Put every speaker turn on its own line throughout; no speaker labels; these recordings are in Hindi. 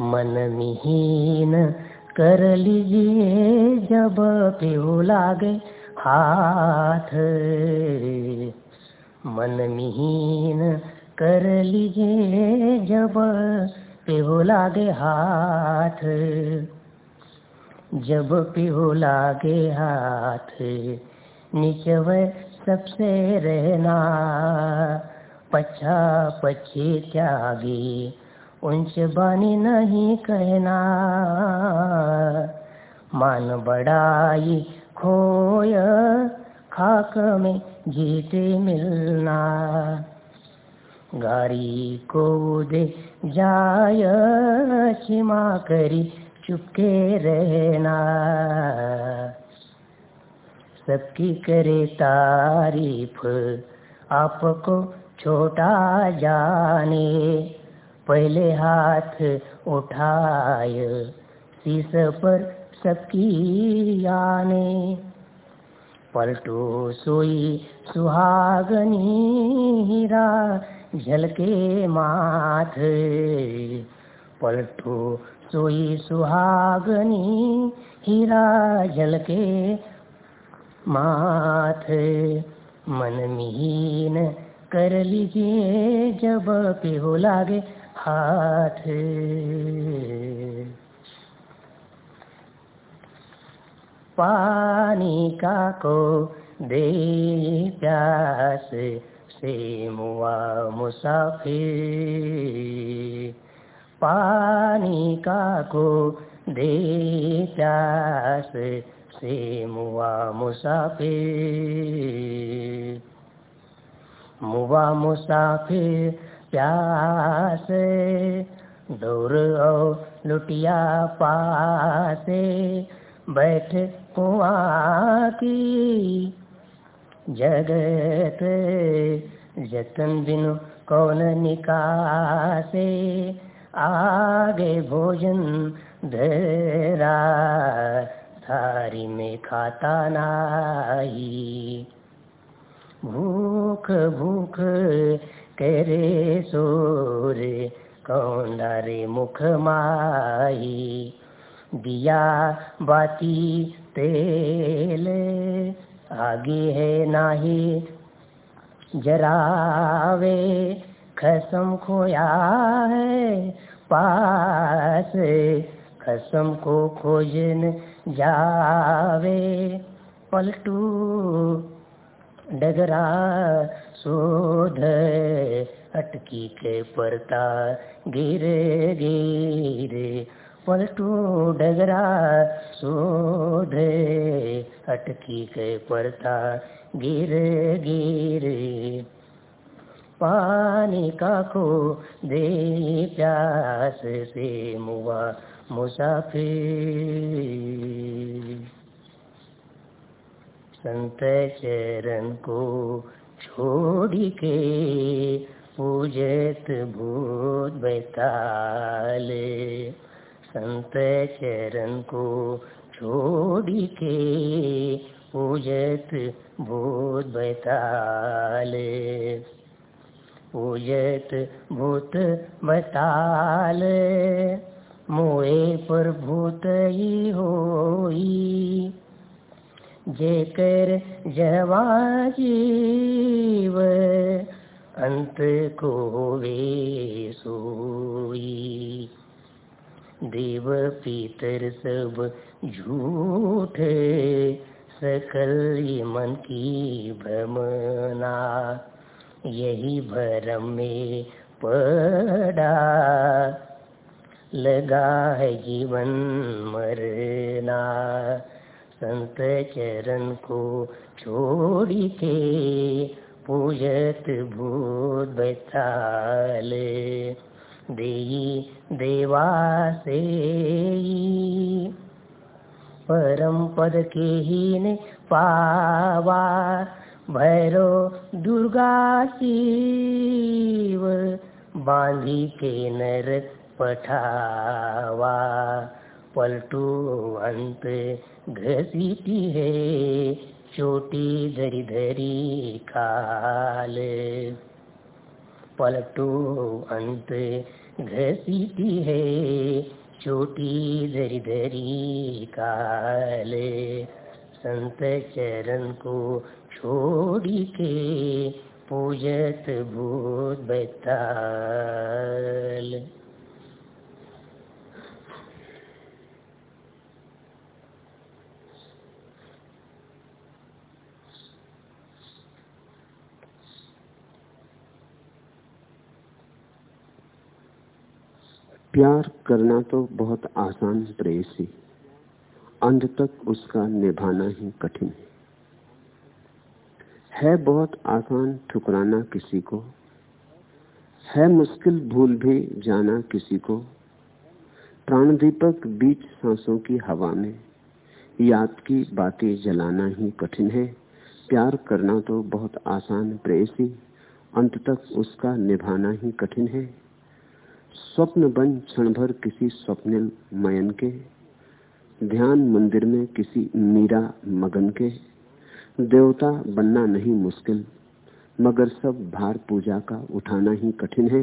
मन मिहीन कर लीजिए जब पिहू लागे हाथ। मन मिहीन कर लीजिए जब पिहू लागे हाथ। जब पिहू लागे हाथ निचव सबसे रहना पछा पछी त्यागी उनसे बानी नहीं कहना। मान बड़ाई खोय खाक में जीते मिलना। गारी को दे जाय क्षमा करी चुपके रहना। सबकी करे तारीफ़, आपको छोटा जाने। पहले हाथ उठाए शीस पर सबकी आने पलटो सोई सुहागनी हीरा झलके माथ। पलटो सोई सुहागनी हीरा झलके माथ। मन मीन कर लीजिए जब पे हो लागे हाथ। पानी का को दे प्यास से मुआ मुसाफिर। पानी का को दे प्यास से मुआ मुसाफिर। मुआ मुसाफिर प्यास, दौर ओ लुटिया पासे, बैठ कुआ की जगत, जतन बिनु कौन निकासे, आगे भोजन धरा, थारी में खाता नाही। भूख भूख करे सोर कौंडारे मुख माई दिया बाती तेल। आगे है नाही जरावे, खसम खोया है पास, खसम को खोजन जावे। पलटू डगरा शोध, अटकी के परता गिर गिर, पलटू डगरा शोध, अटकी के परता गिर गिर। पानी का खो दे प्यास से मुआ मुसाफिर। संत चरण को छोड़ के पूजत भूत बैताल। संत चरण को छोड़ के पूजत भूत बैताल। पूजत भूत बैताल, मोए पर भूत ही होई। जेकर जवा जीव, अंत को वे सोई। देव पीतर सब झूठ, सकल मन की भ्रमना। यही भरम में पड़ा, लगा है जीवन मरना। संत चरण को छोड़ के पूजत भूत बैताल देई देवा से परम पद के ही ने पावा। भैरो दुर्गा शिव बांधी के नर पठावा। पलटू अंत घसीटी है, चोटी धरी धरी काल पलटो अंत घसीटी है छोटी दरी दरी काल संत चरण को छोड़ी के पूजत भूत बताल।
प्यार करना तो बहुत आसान प्रेसी अंत तक उसका निभाना ही कठिन है। है बहुत आसान ठुकराना किसी को। है मुश्किल भूल भी जाना किसी को। प्राण दीपक बीच सांसों की हवा में याद की बातें जलाना ही कठिन है। प्यार करना तो बहुत आसान प्रेसी अंत तक उसका निभाना ही कठिन है। स्वप्न बन क्षण भर किसी स्वप्निल मयन के। ध्यान मंदिर में किसी मीरा मगन के। देवता बनना नहीं मुश्किल, मगर सब भार पूजा का उठाना ही कठिन है।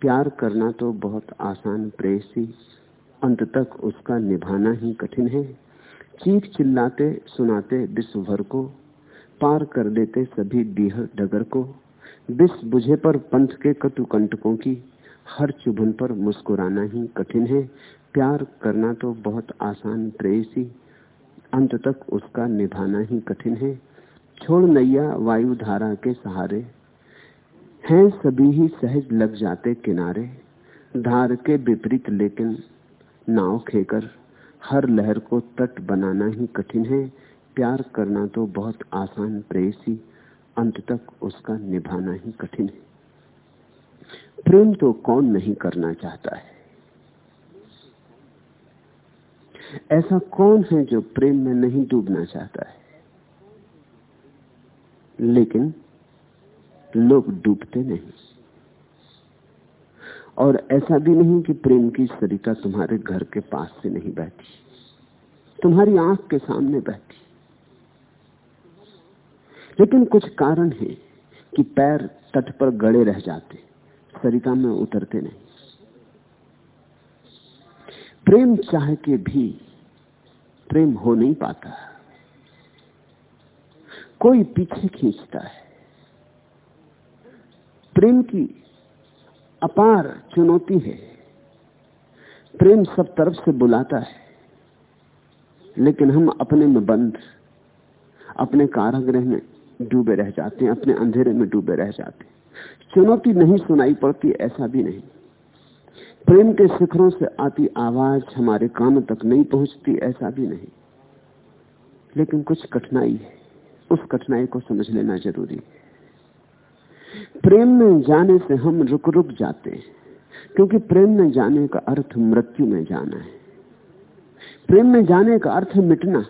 प्यार करना तो बहुत आसान प्रेसी अंत तक उसका निभाना ही कठिन है। चीख चिल्लाते सुनाते विश्व भर को, पार कर देते सभी डीह डगर को। विश्व बुझे पर पंथ के कटु कंटकों की हर चुभन पर मुस्कुराना ही कठिन है। प्यार करना तो बहुत आसान प्रेसी अंत तक उसका निभाना ही कठिन है। छोड़ नैया वायु धारा के सहारे। हैं सभी ही सहज लग जाते किनारे। धार के विपरीत लेकिन नाव खेकर। हर लहर को तट बनाना ही कठिन है। प्यार करना तो बहुत आसान प्रेसी अंत तक उसका निभाना ही कठिन है। प्रेम तो कौन नहीं करना चाहता है? ऐसा कौन है जो प्रेम में नहीं डूबना चाहता है? लेकिन लोग डूबते नहीं। और ऐसा भी नहीं कि प्रेम की सरिता तुम्हारे घर के पास से नहीं बहती। तुम्हारी आँख के सामने बहती। लेकिन कुछ कारण है कि पैर तट पर गड़े रह जाते। सरिता में उतरते नहीं। प्रेम चाह के भी, प्रेम हो नहीं पाता। कोई पीछे खींचता है। प्रेम की अपार चुनौती है। प्रेम सब तरफ़ से बुलाता है। लेकिन हम अपने में बंद, अपने कारागृह में डूबे रह जाते हैं, अपने अंधेरे में डूबे रह जाते हैं। चुनौती नहीं सुनाई पड़ती, ऐसा भी नहीं। प्रेम के शिखरों से आती आवाज़ हमारे कानों तक नहीं पहुँचती, ऐसा भी नहीं। लेकिन कुछ कठिनाई है, उस कठिनाई को समझ लेना ज़रूरी है। प्रेम में जाने से हम रुक रुक जाते हैं, क्योंकि प्रेम में जाने का अर्थ मृत्यु में जाना है। प्रेम में जाने का अर्थ मिटना।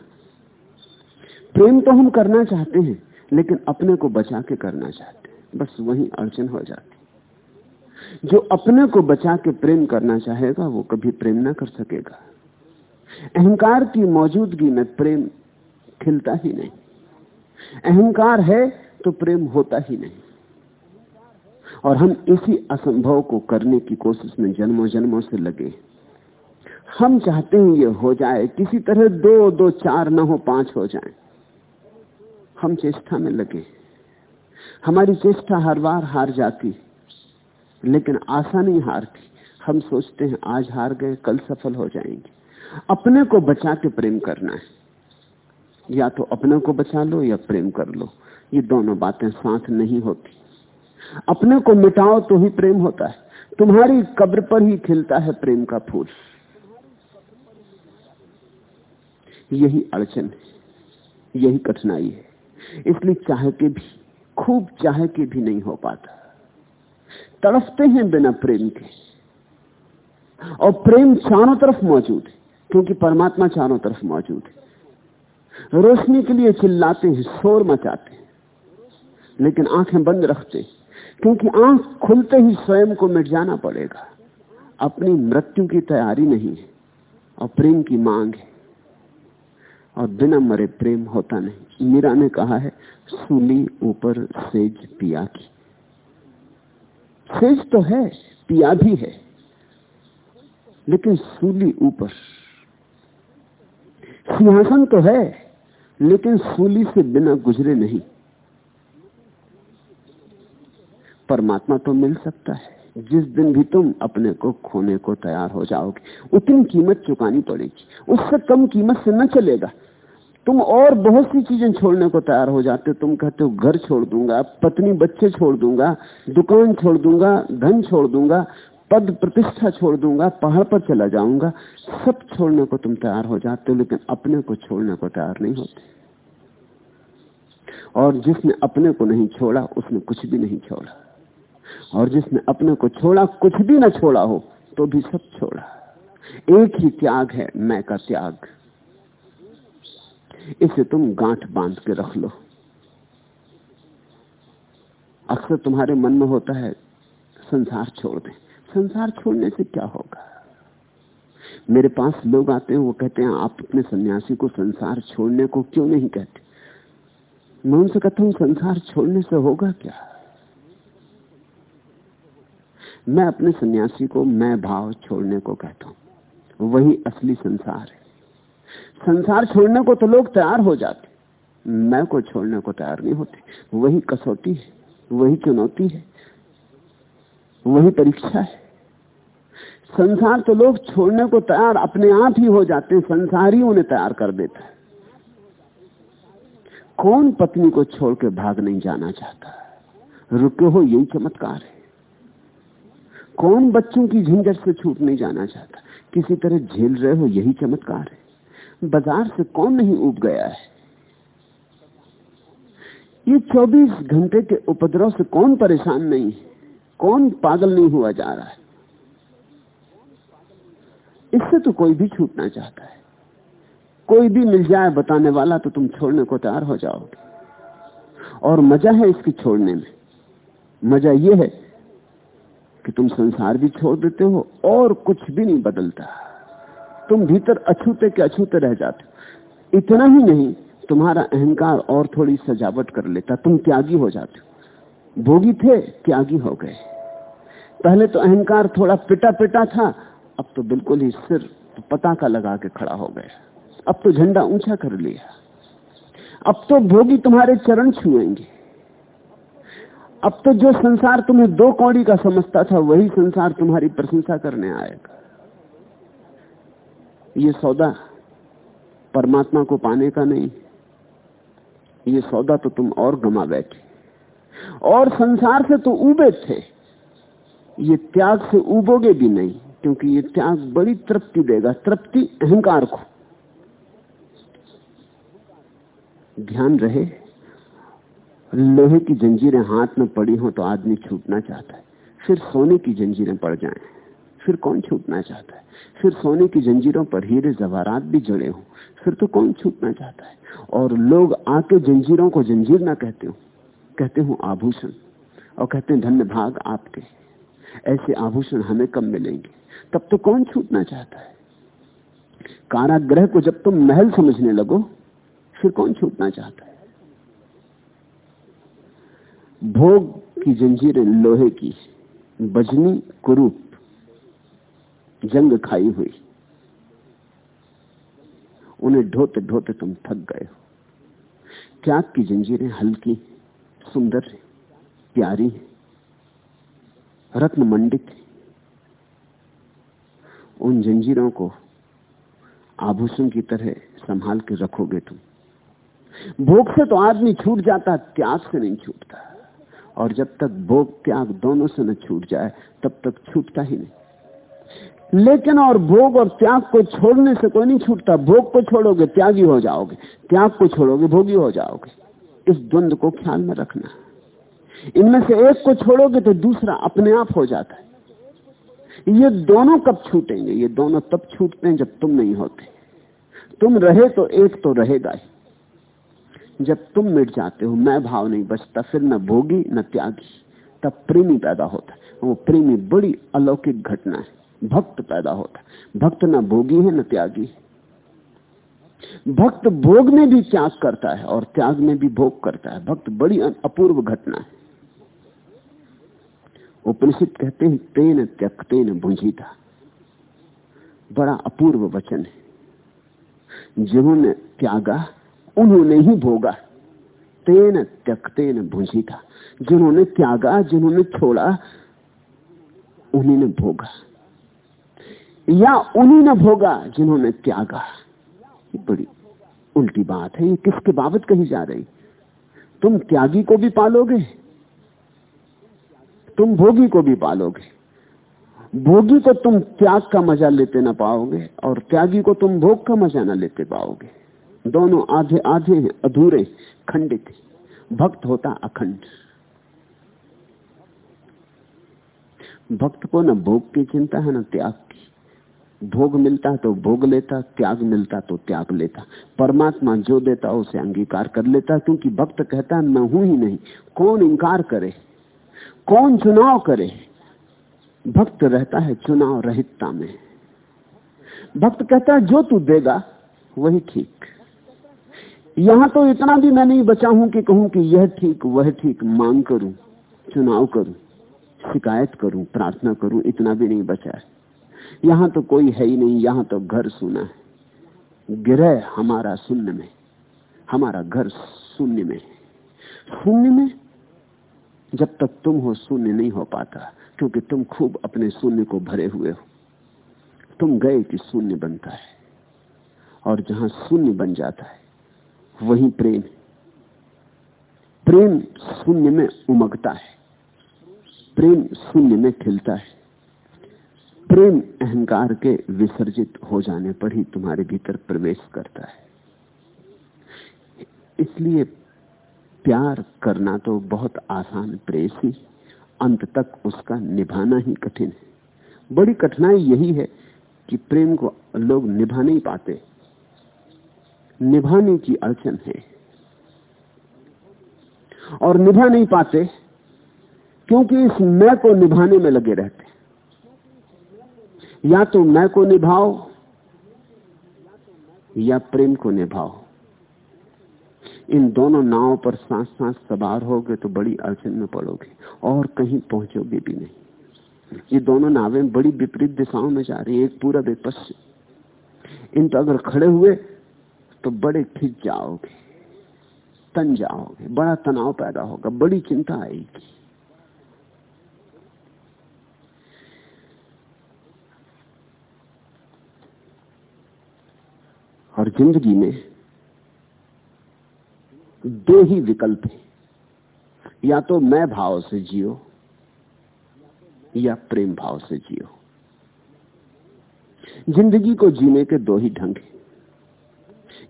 प्रेम तो हम करना चाहते हैं, लेकिन अपने को बचा के करना चाहते बस वही अड़चन हो जाती जो अपने को बचा के प्रेम करना चाहेगा, वो कभी प्रेम ना कर सकेगा। अहंकार की मौजूदगी में प्रेम खिलता ही नहीं। अहंकार है तो प्रेम होता ही नहीं। और हम इसी असंभव को करने की कोशिश में जन्मों जन्मों से लगे हम चाहते हैं ये हो जाए, किसी तरह दो दो, चार न हो, पाँच हो जाए। हम चेष्टा में लगे हमारी चेष्टा हर बार हार जाती लेकिन आशा नहीं हारती हम सोचते हैं, आज हार गए, कल सफल हो जाएँगे। अपने को बचा के प्रेम करना है। या तो अपने को बचा लो या प्रेम कर लो। ये दोनों बातें साथ नहीं होती। अपने को मिटाओ तो ही प्रेम होता है। तुम्हारी कब्र पर ही खिलता है प्रेम का फूल। यही अड़चन है। यही कठिनाई है। इसलिए चाह के भी खूब चाह के भी नहीं हो पाता। तड़फते हैं बिना प्रेम के। और प्रेम चारों तरफ़ मौजूद है, क्योंकि परमात्मा चारों तरफ़ मौजूद है। रोशनी के लिए चिल्लाते हैं, शोर मचाते हैं, लेकिन आँखें बंद रखते क्योंकि आँख खुलते ही स्वयं को मिट जाना पड़ेगा। अपनी मृत्यु की तैयारी नहीं है, और प्रेम की मांग है। और बिना मरे प्रेम होता नहीं। मीरा ने कहा है, सूली ऊपर सेज पिया की। सेज तो है, पिया भी है, लेकिन सूली ऊपर। सिंहासन तो है, लेकिन सूली से बिना गुजरे नहीं। परमात्मा तो मिल सकता है। जिस दिन भी तुम अपने को खोने को तैयार हो जाओगे, उतनी कीमत चुकानी पड़ेगी उससे कम कीमत से न चलेगा। तुम और बहुत सी चीज़ें छोड़ने को तैयार हो जाते हो। तुम कहते हो, घर छोड़ दूँगा, पत्नी, बच्चे छोड़ दूँगा, दुकान छोड़ दूँगा, धन छोड़ दूँगा, पद प्रतिष्ठा छोड़ दूँगा, पहाड़ पर चला जाऊँगा। सब छोड़ने को तुम तैयार हो जाते हो, लेकिन अपने को छोड़ने को तैयार नहीं होते। और जिसने अपने को नहीं छोड़ा, उसने कुछ भी नहीं छोड़ा। और जिसने अपने को छोड़ा, कुछ भी न छोड़ा हो तो भी सब छोड़ा। एक ही त्याग है, मैं का त्याग। इसे तुम गांठ बाँध के रख लो। अक्सर तुम्हारे मन में होता है, संसार छोड़ दे। संसार छोड़ने से क्या होगा? मेरे पास लोग आते हैं, वो कहते हैं, आप अपने सन्यासी को संसार छोड़ने को क्यों नहीं कहते? मैं उनसे कहता हूँ, संसार छोड़ने से होगा क्या? मैं अपने सन्यासी को, मैं भाव छोड़ने को कहता हूँ। वही असली संसार है। संसार छोड़ने को तो लोग तैयार हो जाते मैं को छोड़ने को तैयार नहीं होते। वही कसौटी है, वही चुनौती है, वही परीक्षा है। संसार तो लोग छोड़ने को तैयार अपने आप ही हो जाते हैं, संसार ही उन्हें तैयार कर देता है। कौन पत्नी को छोड़ के भाग नहीं जाना चाहता? रुके हो, यही चमत्कार है। कौन बच्चों की झंझट से छूट नहीं जाना चाहता? किसी तरह झेल रहे हो, यही चमत्कार है। बाज़ार से कौन नहीं उब गया है? ये 24 घंटे के उपद्रव से कौन परेशान नहीं है? कौन पागल नहीं हुआ जा रहा है? इससे तो कोई भी छूटना चाहता है। कोई भी मिल जाए बताने वाला तो तुम छोड़ने को तैयार हो जाओगे। और मज़ा है इसकी छोड़ने में। मज़ा यह है कि तुम संसार भी छोड़ देते हो और कुछ भी नहीं बदलता। तुम भीतर अछूते के अछूते रह जाते हो। इतना ही नहीं, तुम्हारा अहंकार और थोड़ी सजावट कर लेता। तुम त्यागी हो जाते हो। भोगी थे, त्यागी हो गए। पहले तो अहंकार थोड़ा पिटा पिटा था, अब तो बिल्कुल ही सिर पताका लगा के खड़ा हो गया अब तो झंडा ऊँचा कर लिया। अब तो भोगी तुम्हारे चरण छुएँगे। अब तो जो संसार तुम्हें दो कौड़ी का समझता था, वही संसार तुम्हारी प्रशंसा करने आएगा। ये सौदा परमात्मा को पाने का नहीं, ये सौदा तो तुम और गमा बैठे। और संसार से तो उबे थे, ये त्याग से उबोगे भी नहीं, क्योंकि ये त्याग बड़ी तृप्ति देगा, तृप्ति अहंकार को। ध्यान रहे लोहे की जंजीरें हाथ में पड़ी हो तो आदमी छूटना चाहता है। फिर सोने की जंजीरें पड़ जाएँ। फिर कौन छूटना चाहता है? फिर सोने की जंजीरों पर हीरे जवारात भी जड़े हो। फिर तो कौन छूटना चाहता है? और लोग आके जंजीरों को जंजीर ना कहते हो। कहते हो आभूषण। और कहते हैं, धन्य भाग आपके। ऐसे आभूषण हमें कम मिलेंगे? तब तो कौन छूटना चाहता है? काराग्रह को जब तुम महल समझने लगो, फिर कौन छूटना चाहता है? भोग की जंजीरें लोहे की, बजनी कुरूप, जंग खाई हुई। उन्हें ढोते ढोते तुम थक गए हो। त्याग की जंजीरें हल्की, सुंदर, प्यारी रत्न मंडित उन जंजीरों को आभूषण की तरह संभाल के रखोगे तुम। भोग से तो आदमी छूट जाता, त्याग से नहीं छूटता। और जब तक भोग त्याग दोनों से न छूट जाए, तब तक छूटता ही नहीं। लेकिन और भोग और त्याग को छोड़ने से कोई नहीं छूटता। भोग को छोड़ोगे, त्यागी हो जाओगे। त्याग को छोड़ोगे, भोगी हो जाओगे। इस द्वंद को ख्याल में रखना। इनमें से एक को छोड़ोगे तो दूसरा अपने आप हो जाता है। ये दोनों कब छूटेंगे? ये दोनों तब छूटते हैं जब तुम नहीं होते। तुम रहे तो एक तो रहेगा ही। जब तुम मिट जाते हो, मैं भाव नहीं बचता, फिर न भोगी, न त्यागी। तब प्रेमी पैदा होता है। वो प्रेमी बड़ी अलौकिक घटना है। भक्त पैदा होता है। भक्त न भोगी है, न त्यागी भक्त भोग में भी त्याग करता है और त्याग में भी भोग करता है। भक्त बड़ी अपूर्व घटना है। उपनिषद कहते हैं, तेन त्यक्तेन भुंजीता। बड़ा अपूर्व वचन है। जिन्होंने त्यागा उन्होंने ही भोगा। तेन त्यक्तेन भुंजीता। जिन्होंने त्यागा, जिन्होंने छोड़ा, उन्हीं ने भोगा। या उन्हीं ने भोगा, जिन्होंने त्यागा। बड़ी उल्टी बात है। ये किसके बाबत कही जा रही? तुम त्यागी को भी पालोगे? तुम भोगी को भी पालोगे? भोगी को तुम त्याग का मज़ा लेते ना पाओगे, और त्यागी को तुम भोग का मज़ा ना लेते पाओगे। दोनों आधे आधे हैं, अधूरे, खंडित भक्त होता अखंड। भक्त को न भोग की चिंता है, न त्याग की। भोग मिलता तो भोग लेता, त्याग मिलता तो त्याग लेता। परमात्मा जो देता, उसे अंगीकार कर लेता, क्योंकि भक्त कहता है, मैं हूँ ही नहीं। कौन इंकार करे? कौन चुनाव करे? भक्त रहता है चुनाव रहितता में। भक्त कहता है, जो तू देगा, वही ठीक। यहाँ तो इतना भी मैं नहीं बचा हूँ कि कहूँ कि यह ठीक, वह ठीक, मांग करूँ, चुनाव करूँ, शिकायत करूँ, प्रार्थना करूँ, इतना भी नहीं बचा है। यहाँ तो कोई है ही नहीं, यहाँ तो घर सुना है। गिरह हमारा शून्य में, हमारा घर शून्य में शून्य में? जब तक तुम हो, शून्य नहीं हो पाता, क्योंकि तुम खूब अपने शून्य को भरे हुए हो। तुम गए कि शून्य बनता है, और जहाँ शून्य बन जाता है वही प्रेम प्रेम शून्य में उमगता है। प्रेम शून्य में खिलता है। प्रेम अहंकार के विसर्जित हो जाने पर ही तुम्हारे भीतर प्रवेश करता है। इसलिए प्यार करना तो बहुत आसान प्रेस ही, अंत तक उसका निभाना ही कठिन है। बड़ी कठिनाई यही है कि प्रेम को लोग निभा नहीं पाते। निभाने की अड़चन है। और निभा नहीं पाते, क्योंकि इस मैं को निभाने में लगे रहते या तो मैं को निभाओ, या प्रेम को निभाओ। इन दोनों नावों पर सांस सांस सवार होगे तो बड़ी अड़चन में पड़ोगे, और कहीं पहुंचोगे भी नहीं। ये दोनों नावें बड़ी विपरीत दिशाओं में जा रही है, एक पूरा पश्चिम। इन तो अगर खड़े हुए तो बड़े खिंच जाओगे, तन जाओगे, बड़ा तनाव पैदा होगा, बड़ी चिंता आएगी। और ज़िंदगी में दो ही विकल्प हैं। या तो मैं भाव से जियो, या प्रेम भाव से जियो। ज़िंदगी को जीने के दो ही ढंग हैं।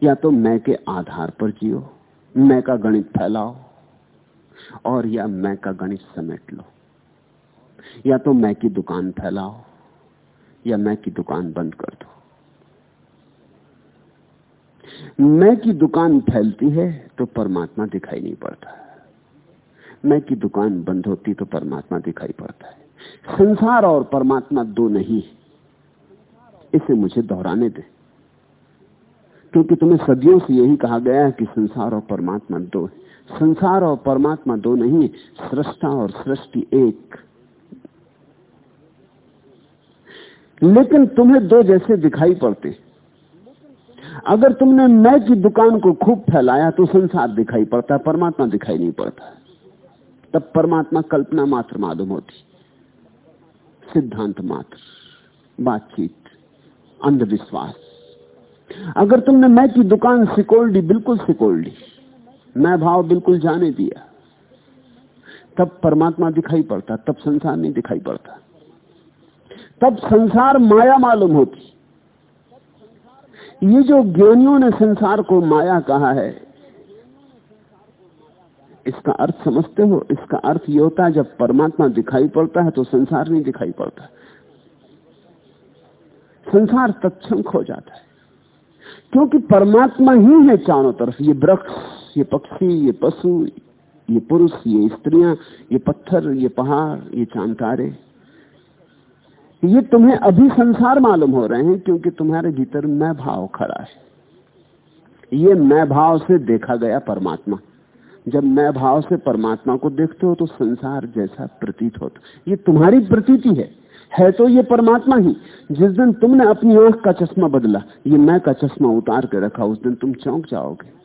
या तो मैं के आधार पर जियो, मैं का गणित फैलाओ, और या मैं का गणित समेट लो। या तो मैं की दुकान फैलाओ, या मैं की दुकान बंद कर दो। मैं की दुकान फैलती है तो परमात्मा दिखाई नहीं पड़ता मैं की दुकान बंद होती तो परमात्मा दिखाई पड़ता है। संसार और परमात्मा दो नहीं इसे मुझे दोहराने दें। क्योंकि तुम्हें सदियों से यही कहा गया है कि संसार और परमात्मा दो है। संसार और परमात्मा दो नहीं, सृष्टा और सृष्टि एक। लेकिन तुम्हें दो जैसे दिखाई पड़ते। अगर तुमने मैं की दुकान को खूब फैलाया तो संसार दिखाई पड़ता है परमात्मा दिखाई नहीं पड़ता। तब परमात्मा कल्पना मात्र मालूम होती। सिद्धांत मात्र, बातचीत, अंधविश्वास। अगर तुमने मैं की दुकान सिकोल दी, बिल्कुल सिकोल दी। मैं भाव बिल्कुल जाने दिया। तब परमात्मा दिखाई पड़ता, तब संसार नहीं दिखाई पड़ता। तब संसार माया मालूम होती। ये जो ज्ञानियों ने संसार को माया कहा है, इसका अर्थ समझते हो? इसका अर्थ ये होता है, जब परमात्मा दिखाई पड़ता है तो संसार नहीं दिखाई पड़ता। संसार तत्म खो जाता है। क्योंकि परमात्मा ही है चारों तरफ़। ये वृक्ष, ये पक्षी, ये पशु, ये पुरुष, ये स्त्रियाँ, ये पत्थर, ये पहाड़, ये चाँद तारे। ये तुम्हें अभी संसार मालूम हो रहे हैं क्योंकि तुम्हारे भीतर मैं भाव खड़ा है। ये मैं भाव से देखा गया परमात्मा। जब मैं भाव से परमात्मा को देखते हो तो संसार जैसा प्रतीत होता ये तुम्हारी प्रतीति है। है तो ये परमात्मा ही। जिस दिन तुमने अपनी आँख का चश्मा बदला, ये मैं का चश्मा उतार के रखा, उस दिन तुम चौंक जाओगे।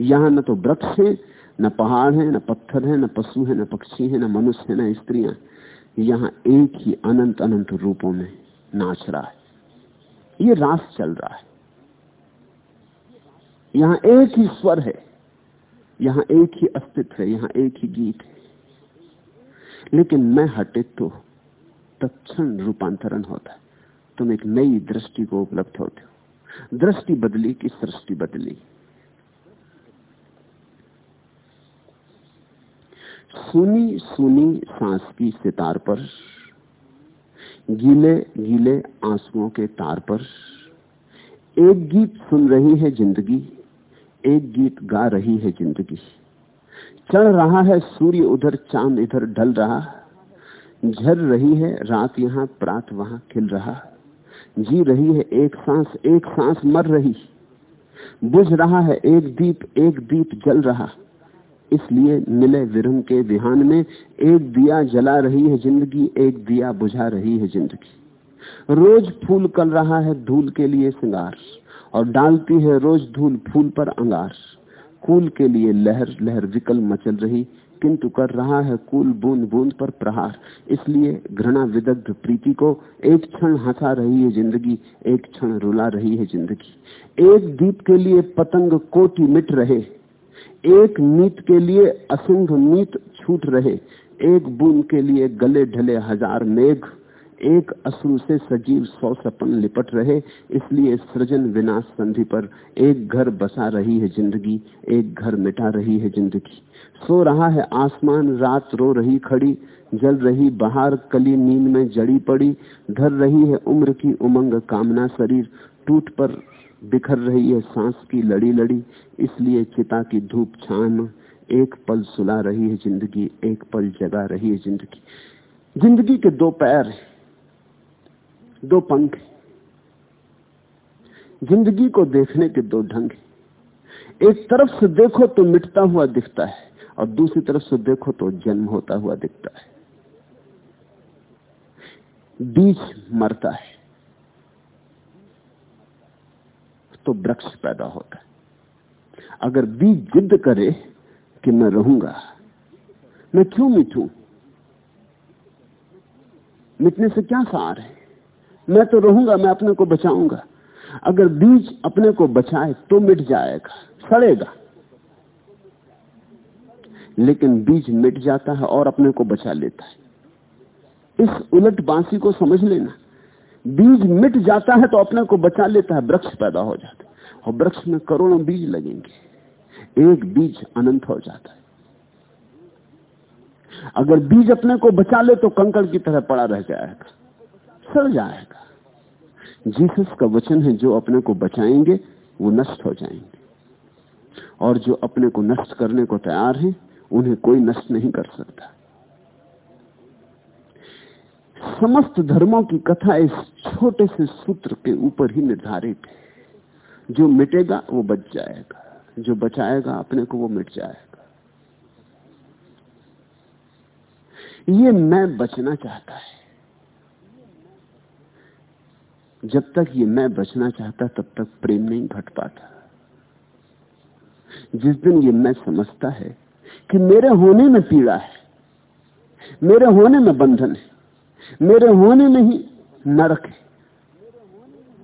यहाँ न तो वृक्ष है, न पहाड़ है, न पत्थर है, न पशु है, न पक्षी है, न मनुष्य है, न स्त्रियाँ। यहाँ एक ही अनंत अनंत रूपों में नाच रहा है। ये रास चल रहा है। यहाँ एक ही स्वर है। यहाँ एक ही अस्तित्व है। यहाँ एक ही गीत है। लेकिन मैं हटे तो तत्ण रूपांतरण होता है। तुम एक नई दृष्टि को उपलब्ध होते हो। दृष्टि बदली की सृष्टि बदली? सुनी सुनी सांस की सितार पर, गीले गीले आंसुओं के तार पर, एक गीत सुन रही है ज़िंदगी, एक गीत गा रही है ज़िंदगी। चढ़ रहा है सूर्य उधर, चाँद इधर ढल रहा झर रही है, रात यहाँ, प्रात वहाँ खिल रहा जी रही है, एक सांस एक सांस मर रही। बुझ रहा है, एक दीप एक दीप जल रहा। इसलिए मिले विरम के विहान में, एक दिया जला रही है ज़िंदगी, एक दिया बुझा रही है ज़िंदगी। रोज फूल कल रहा है धूल के लिए सिंगार, और डालती है रोज धूल फूल पर अंगार। कूल के लिए लहर लहर विकल मचल रही किंतु कर रहा है कुल बूंद बूंद पर प्रहार। इसलिए घृणा विदग्ध प्रीति को एक क्षण हंसा रही है ज़िंदगी, एक क्षण रुला रही है ज़िंदगी। एक दीप के लिए पतंग कोटि मिट रहे, एक नीत के लिए असंग नीत छूट रहे, एक बूंद के लिए गले ढले हज़ार मेघ, एक असुर से सजीव सौ सपन लिपट रहे, इसलिए सृजन विनाश संधि पर एक घर बसा रही है ज़िंदगी, एक घर मिटा रही है ज़िंदगी। सो रहा है आसमान, रात रो रही खड़ी, जल रही बाहर, कली नींद में जड़ी पड़ी धर रही है उम्र की उमंग, कामना शरीर, टूट पर बिखर रही है सांस की लड़ी लड़ी, इसलिए चिता की धूप छान, एक पल सुला रही है ज़िंदगी, एक पल जगा रही है ज़िंदगी। ज़िंदगी के दो पैर दो पंख ज़िंदगी को देखने के दो ढंग एक तरफ़ से देखो तो मिटता हुआ दिखता है और दूसरी तरफ़ से देखो तो जन्म होता हुआ दिखता है। बीज मरता है तो वृक्ष पैदा होता है। अगर बीज जिद करे कि मैं रहूँगा, मैं क्यों मिटू मिटने से क्या सार है? मैं तो रहूँगा, मैं अपने को बचाऊँगा। अगर बीज अपने को बचाए तो मिट जाएगा, सड़ेगा। लेकिन बीज मिट जाता है और अपने को बचा लेता है। इस उलट बांसी को समझ लेना। बीज मिट जाता है तो अपने को बचा लेता है, वृक्ष पैदा हो जाता है। और वृक्ष में करोड़ों बीज लगेंगे। एक बीज अनंत हो जाता है। अगर बीज अपने को बचा ले तो कंकड़ की तरह पड़ा रह जाएगा, सड़ जाएगा। जीसस का वचन है, जो अपने को बचाएँगे, वो नष्ट हो जाएँगे। और जो अपने को नष्ट करने को तैयार है उन्हें कोई नष्ट नहीं कर सकता। समस्त धर्मों की कथा इस छोटे से सूत्र के ऊपर ही निर्धारित है। जो मिटेगा, वो बच जाएगा। जो बचाएगा, अपने को वो मिट जाएगा। ये मैं बचना चाहता है। जब तक ये मैं बचना चाहता, तब तक प्रेम नहीं घट पाता। जिस दिन ये मैं समझता है कि मेरे होने में पीड़ा है, मेरे होने में बंधन है, मेरे होने में ही नरक है।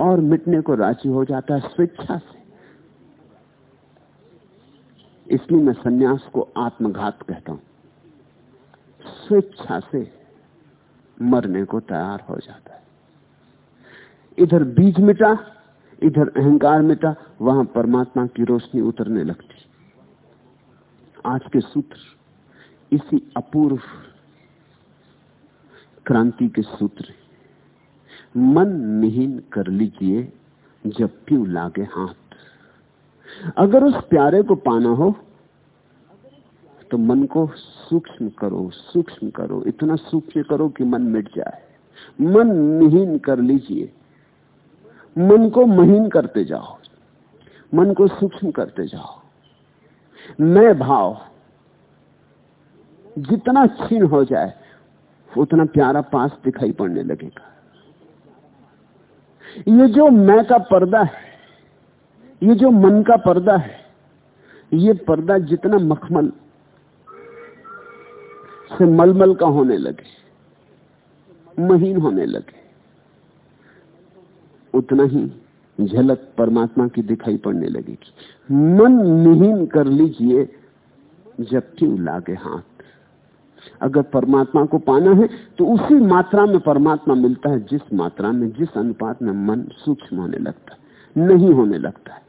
और मिटने को राज़ी हो जाता है स्वेच्छा से। इसलिए मैं सन्यास को आत्मघात कहता हूँ। स्वेच्छा से मरने को तैयार हो जाता है। इधर बीज मिटा, इधर अहंकार मिटा, वहाँ परमात्मा की रोशनी उतरने लगती। आज के सूत्र, इसी अपूर्व क्रांति के सूत्र मन मिहीन कर लीजिए, जब क्यों लागे हाथ। अगर उस प्यारे को पाना हो तो मन को सूक्ष्म करो सूक्ष्म करो। इतना सूक्ष्म करो कि मन मिट जाए। मन मिहीन कर लीजिए। मन को महीन करते जाओ। मन को सूक्ष्म करते जाओ। मैं भाव, जितना क्षीण हो जाए, उतना प्यारा पास दिखाई पड़ने लगेगा। ये जो मैं का पर्दा है, ये जो मन का पर्दा है, ये पर्दा जितना मखमल से मलमल का होने लगे, महीन होने लगे, उतना ही झलक परमात्मा की दिखाई पड़ने लगेगी। मन मिहीन कर लीजिए, जब क्यों लागे हाथ? अगर परमात्मा को पाना है तो उसी मात्रा में परमात्मा मिलता है, जिस मात्रा में, जिस अनुपात में मन सूक्ष्म होने लगता है, नहीं होने लगता है।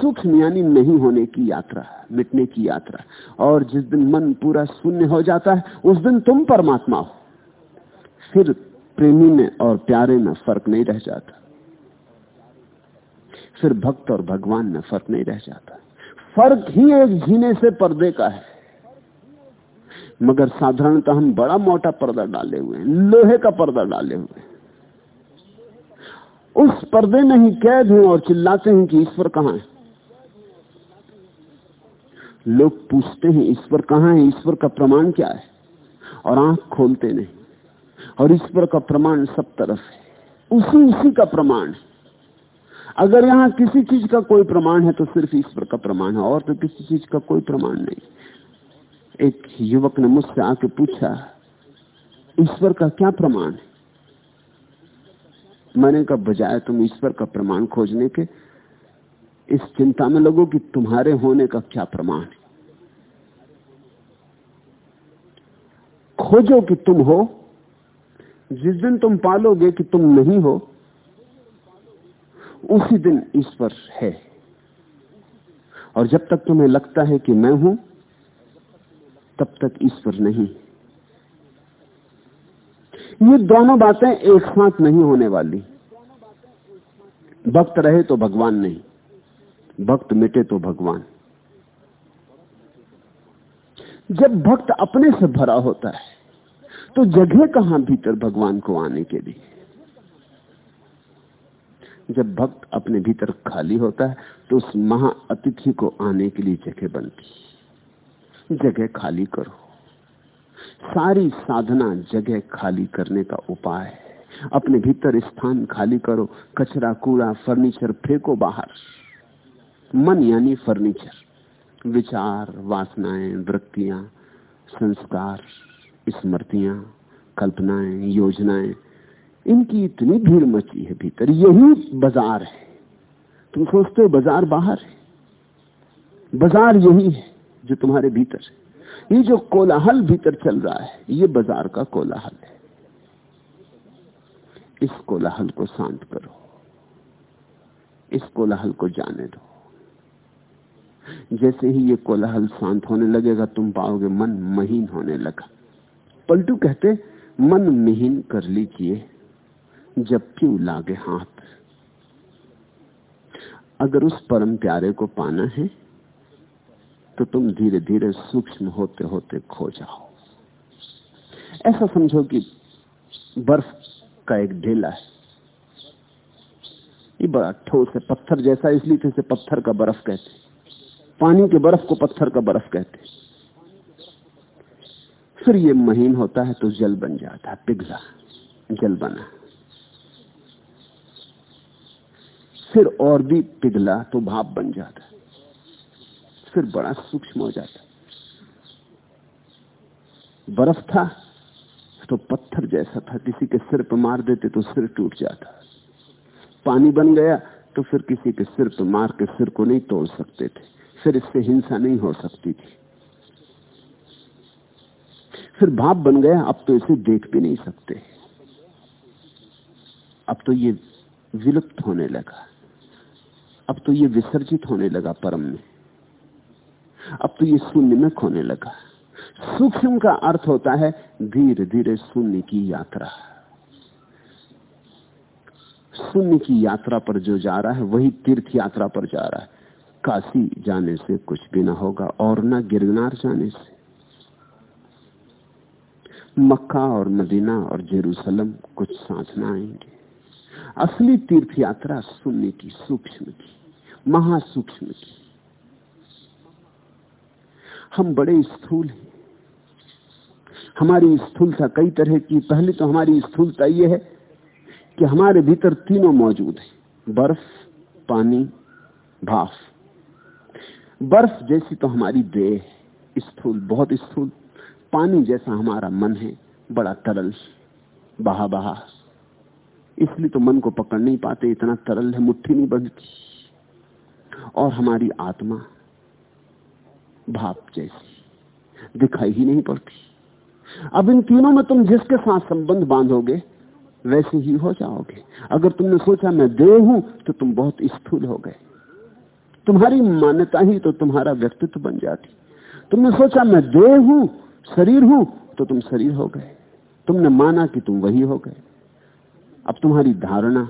सूक्ष्म यानी नहीं होने की यात्रा, मिटने की यात्रा। और जिस दिन मन पूरा शून्य हो जाता है, उस दिन तुम परमात्मा हो। फिर प्रेमी में और प्यारे में फ़र्क नहीं रह जाता। फिर भक्त और भगवान में फ़र्क नहीं रह जाता। फ़र्क ही एक झीने से पर्दे का है। मगर साधारणतः हम बड़ा मोटा पर्दा डाले हुए हैं, लोहे का पर्दा डाले हुए हैं। उस पर्दे में ही कैद हैं और चिल्लाते हैं कि ईश्वर कहाँ है? लोग पूछते हैं, ईश्वर कहाँ है? ईश्वर का प्रमाण क्या है? और आँख खोलते नहीं। और ईश्वर का प्रमाण सब तरफ़ है। उसी उसी का प्रमाण है। अगर यहाँ किसी चीज़ का कोई प्रमाण है तो सिर्फ़ ईश्वर का प्रमाण है, और तो किसी चीज़ का कोई प्रमाण नहीं। एक युवक ने मुझसे आके पूछा, ईश्वर का क्या प्रमाण है? मैंने कहा, बजाय तुम ईश्वर का प्रमाण खोजने के, इस चिंता में लगो कि तुम्हारे होने का क्या प्रमाण है। खोजो कि तुम हो, जिस दिन तुम पालोगे कि तुम नहीं हो उसी दिन ईश्वर है। और जब तक तुम्हें लगता है कि मैं हूँ, तब तक ईश्वर नहीं। ये दोनों बातें एक साथ नहीं होने वाली। भक्त रहे तो भगवान नहीं। भक्त मिटे तो भगवान। जब भक्त अपने से भरा होता है तो जगह कहाँ भीतर भगवान को आने के लिए? जब भक्त अपने भीतर खाली होता है तो उस महा अतिथि को आने के लिए जगह बनती जगह खाली करो। सारी साधना जगह खाली करने का उपाय है। अपने भीतर स्थान खाली करो। कचरा, कूड़ा, फर्नीचर, फेंको बाहर। मन यानी फर्नीचर। विचार, वासनाएँ, वृत्तियाँ, संस्कार, स्मृतियाँ, कल्पनाएँ, योजनाएँ इनकी इतनी भीड़ मची है भीतर, यही बाज़ार है। तुम सोचते हो बाज़ार बाहर है। बाज़ार यही है जो तुम्हारे भीतर है। ये जो कोलाहल भीतर चल रहा है, ये बाज़ार का कोलाहल है। इस कोलाहल को शांत करो। इस कोलाहल को जाने दो। जैसे ही ये कोलाहल शांत होने लगेगा, तुम पाओगे मन महीन होने लगा। पलटू कहते, मन महीन कर लीजिए। जब क्यों लागे हाथ? अगर उस परम प्यारे को पाना है तो तुम धीरे धीरे सूक्ष्म होते होते खो जाओ। ऐसा समझो कि बर्फ़ का एक ढेला है। ये बड़ा ठोस है, पत्थर जैसा, इसलिए तो इसे पत्थर का बर्फ़ कहते पानी के बर्फ़ को पत्थर का बर्फ़ कहते फिर ये महीन होता है तो जल बन जाता है, पिघला, जल बना। फिर और भी पिघला तो भाप बन जाता फिर बड़ा सूक्ष्म हो जाता बर्फ़ था तो पत्थर जैसा था। किसी के सिर पर मार देते तो सिर टूट जाता। पानी बन गया तो फिर किसी के सिर पर मार के सिर को नहीं तोड़ सकते थे। फिर इससे हिंसा नहीं हो सकती थी। फिर भाप बन गया, अब तो इसे देख भी नहीं सकते। अब तो ये विलुप्त होने लगा। अब तो ये विसर्जित होने लगा परम में। अब तो ये शून्य में खोने लगा। सूक्ष्म का अर्थ होता है धीरे धीरे शून्य की यात्रा। शून्य की यात्रा पर जो जा रहा है, वही तीर्थ यात्रा पर जा रहा है। काशी जाने से कुछ भी ना होगा और ना गिरनार जाने से। मक्का और मदीना और जेरूसलम कुछ साथ ना आएँगे। असली तीर्थ यात्रा शून्य की, सूक्ष्म की। महासूक्ष्म की। हम बड़े स्थूल हैं। हमारी स्थूलता कई तरह की। पहले तो हमारी स्थूलता यह है कि हमारे भीतर तीनों मौजूद है। बर्फ़, पानी, भाफ। बर्फ़ जैसी तो हमारी देह है। स्थूल, बहुत स्थूल। पानी जैसा हमारा मन है। बड़ा तरल बहा बहा इसलिए तो मन को पकड़ नहीं पाते। इतना तरल है, मुट्ठी नहीं बनती और हमारी आत्मा भाप जैसी, दिखाई ही नहीं पड़ती। अब इन तीनों में तुम जिसके साथ संबंध बांधोगे, वैसे ही हो जाओगे। अगर तुमने सोचा, मैं देह हूँ तो तुम बहुत स्थूल हो गए। तुम्हारी मान्यता ही तो तुम्हारा व्यक्तित्व बन जाती। तुमने सोचा, मैं देह हूँ, शरीर हूँ तो तुम शरीर हो गए। तुमने माना कि तुम वही हो गए। अब तुम्हारी धारणा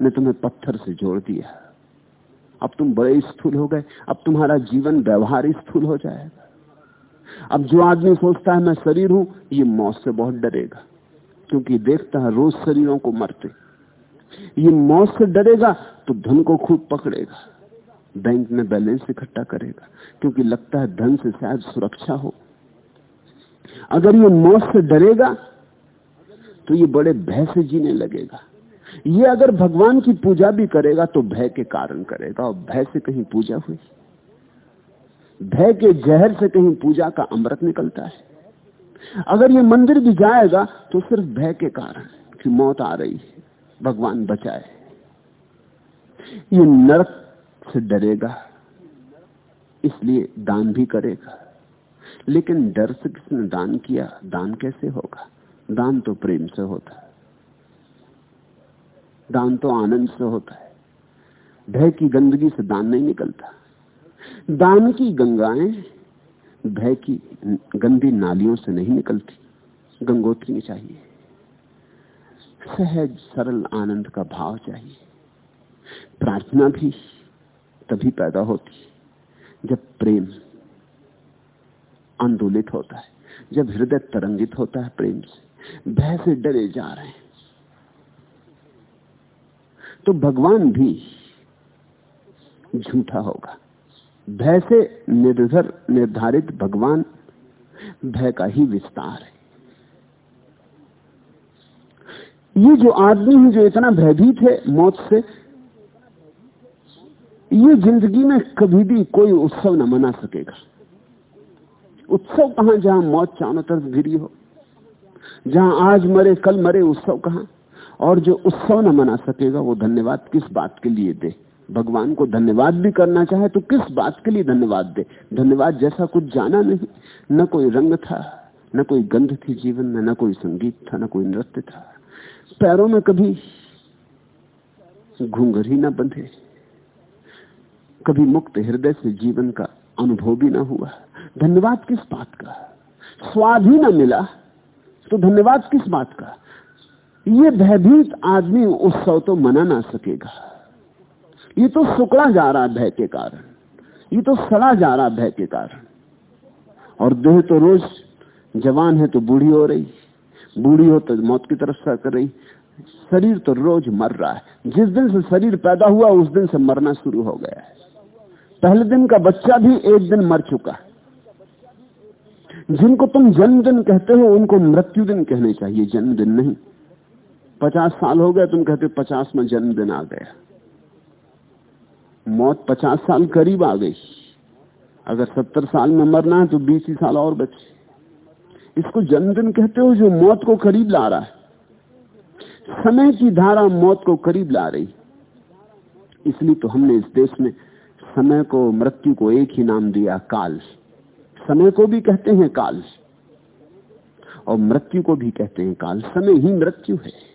ने तुम्हें पत्थर से जोड़ दिया। अब तुम बड़े स्थूल हो गए, अब तुम्हारा जीवन व्यवहार स्थूल हो जाएगा। अब जो आदमी सोचता है, मैं शरीर हूँ, ये मौत से बहुत डरेगा, क्योंकि देखता है रोज शरीरों को मरते। ये मौत से डरेगा तो धन को खूब पकड़ेगा, बैंक में बैलेंस इकट्ठा करेगा, क्योंकि लगता है धन से शायद सुरक्षा हो। अगर ये मौत से डरेगा तो ये बड़े भय से जीने लगेगा। ये अगर भगवान की पूजा भी करेगा तो भय के कारण करेगा और भय से कहीं पूजा हुई। भय के जहर से कहीं पूजा का अमृत निकलता है। अगर ये मंदिर भी जाएगा तो सिर्फ़ भय के कारण कि मौत आ रही है, भगवान बचाए। ये नरक से डरेगा, इसलिए दान भी करेगा। लेकिन डर से किसने दान किया? दान कैसे होगा? दान तो प्रेम से होता दान तो आनंद से होता है। भय की गंदगी से दान नहीं निकलता। दान की गंगाएँ भय की गंदी नालियों से नहीं निकलती। गंगोत्री चाहिए। सहज, सरल आनंद का भाव चाहिए। प्रार्थना भी तभी पैदा होती है जब प्रेम आंदोलित होता है, जब हृदय तरंगित होता है प्रेम से। भय से डरे जा रहे हैं। तो भगवान भी झूठा होगा। भय से निर्धर, निर्धारित भगवान भय का ही विस्तार है। ये जो आदमी है जो इतना भयभीत है मौत से, ये ज़िंदगी में कभी भी कोई उत्सव न मना सकेगा। उत्सव कहाँ, जहाँ मौत चारों तरफ़ गिरी हो, जहाँ आज मरे, कल मरे, उत्सव कहाँ? और जो उत्सव न मना सकेगा, वो धन्यवाद किस बात के लिए दे? भगवान को धन्यवाद भी करना चाहे तो किस बात के लिए धन्यवाद दे? धन्यवाद जैसा कुछ जाना नहीं। न कोई रंग था, न कोई गंध थी जीवन में, न कोई संगीत था, न कोई नृत्य था। पैरों में कभी घूंघर ही ना बंधे। कभी मुक्त हृदय से जीवन का अनुभव भी ना हुआ। धन्यवाद किस बात का? स्वाद ही ना मिला तो धन्यवाद किस बात का? ये भयभीत आदमी उत्सव तो मना ना सकेगा। ये तो सुकड़ा जा रहा भय के कारण। ये तो सड़ा जा रहा भय के कारण। और देह तो रोज जवान है तो बूढ़ी हो रही। बूढ़ी हो तो मौत की तरफ़ से कर रही। शरीर तो रोज मर रहा है। जिस दिन से शरीर पैदा हुआ, उस दिन से मरना शुरू हो गया है। पहले दिन का बच्चा भी एक दिन मर चुका है। जिनको तुम जन्मदिन कहते हो, उनको मृत्यु दिन कहने चाहिए। जन्मदिन नहीं। पचास साल हो गए तुम कहते पचास में जन्मदिन आ गया। मौत पचास साल करीब आ गई। अगर सत्तर साल में मरना है तो बीस ही साल और बचे। इसको जन्मदिन कहते हो जो मौत को करीब ला रहा है। समय की धारा मौत को करीब ला रही। इसलिए तो हमने इस देश में समय को, मृत्यु को एक ही नाम दिया, काल। समय को भी कहते हैं काल। और मृत्यु को भी कहते हैं काल। समय ही मृत्यु है।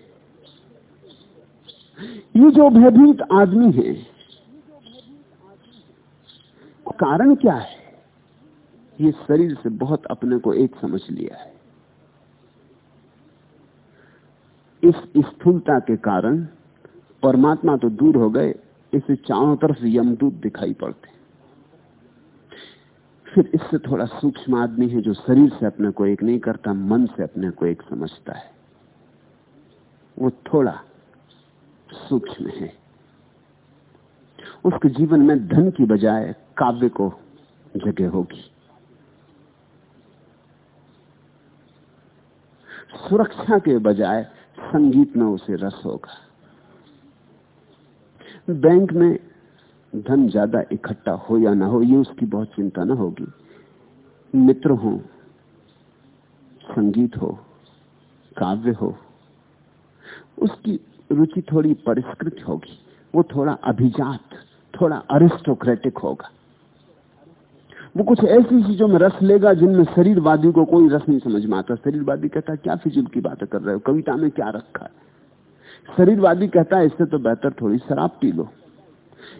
ये जो भयभीत आदमी है, कारण क्या है? ये शरीर से बहुत अपने को एक समझ लिया है। इस स्थूलता के कारण परमात्मा तो दूर हो गए, इसे चारों तरफ़ यमदूत दिखाई पड़ते। फिर इससे थोड़ा सूक्ष्म आदमी है जो शरीर से अपने को एक नहीं करता, मन से अपने को एक समझता है। वो थोड़ा सूक्ष्म है। उसके जीवन में धन की बजाय काव्य को जगह होगी। सुरक्षा के बजाय संगीत में उसे रस होगा। बैंक में धन ज़्यादा इकट्ठा हो या ना हो, ये उसकी बहुत चिंता ना होगी। मित्र हो, संगीत हो, काव्य हो, उसकी रुचि थोड़ी परिष्कृत होगी, वो थोड़ा अभिजात, थोड़ा अरिस्टोक्रेटिक होगा। वो कुछ ऐसी चीज़ों में रस लेगा जिनमें शरीरवादी को कोई रस नहीं समझ में आता। शरीरवादी कहता है, क्या फिजुल की बातें कर रहे हो? कविता में क्या रखा है? शरीरवादी कहता है, इससे तो बेहतर थोड़ी शराब पी लो।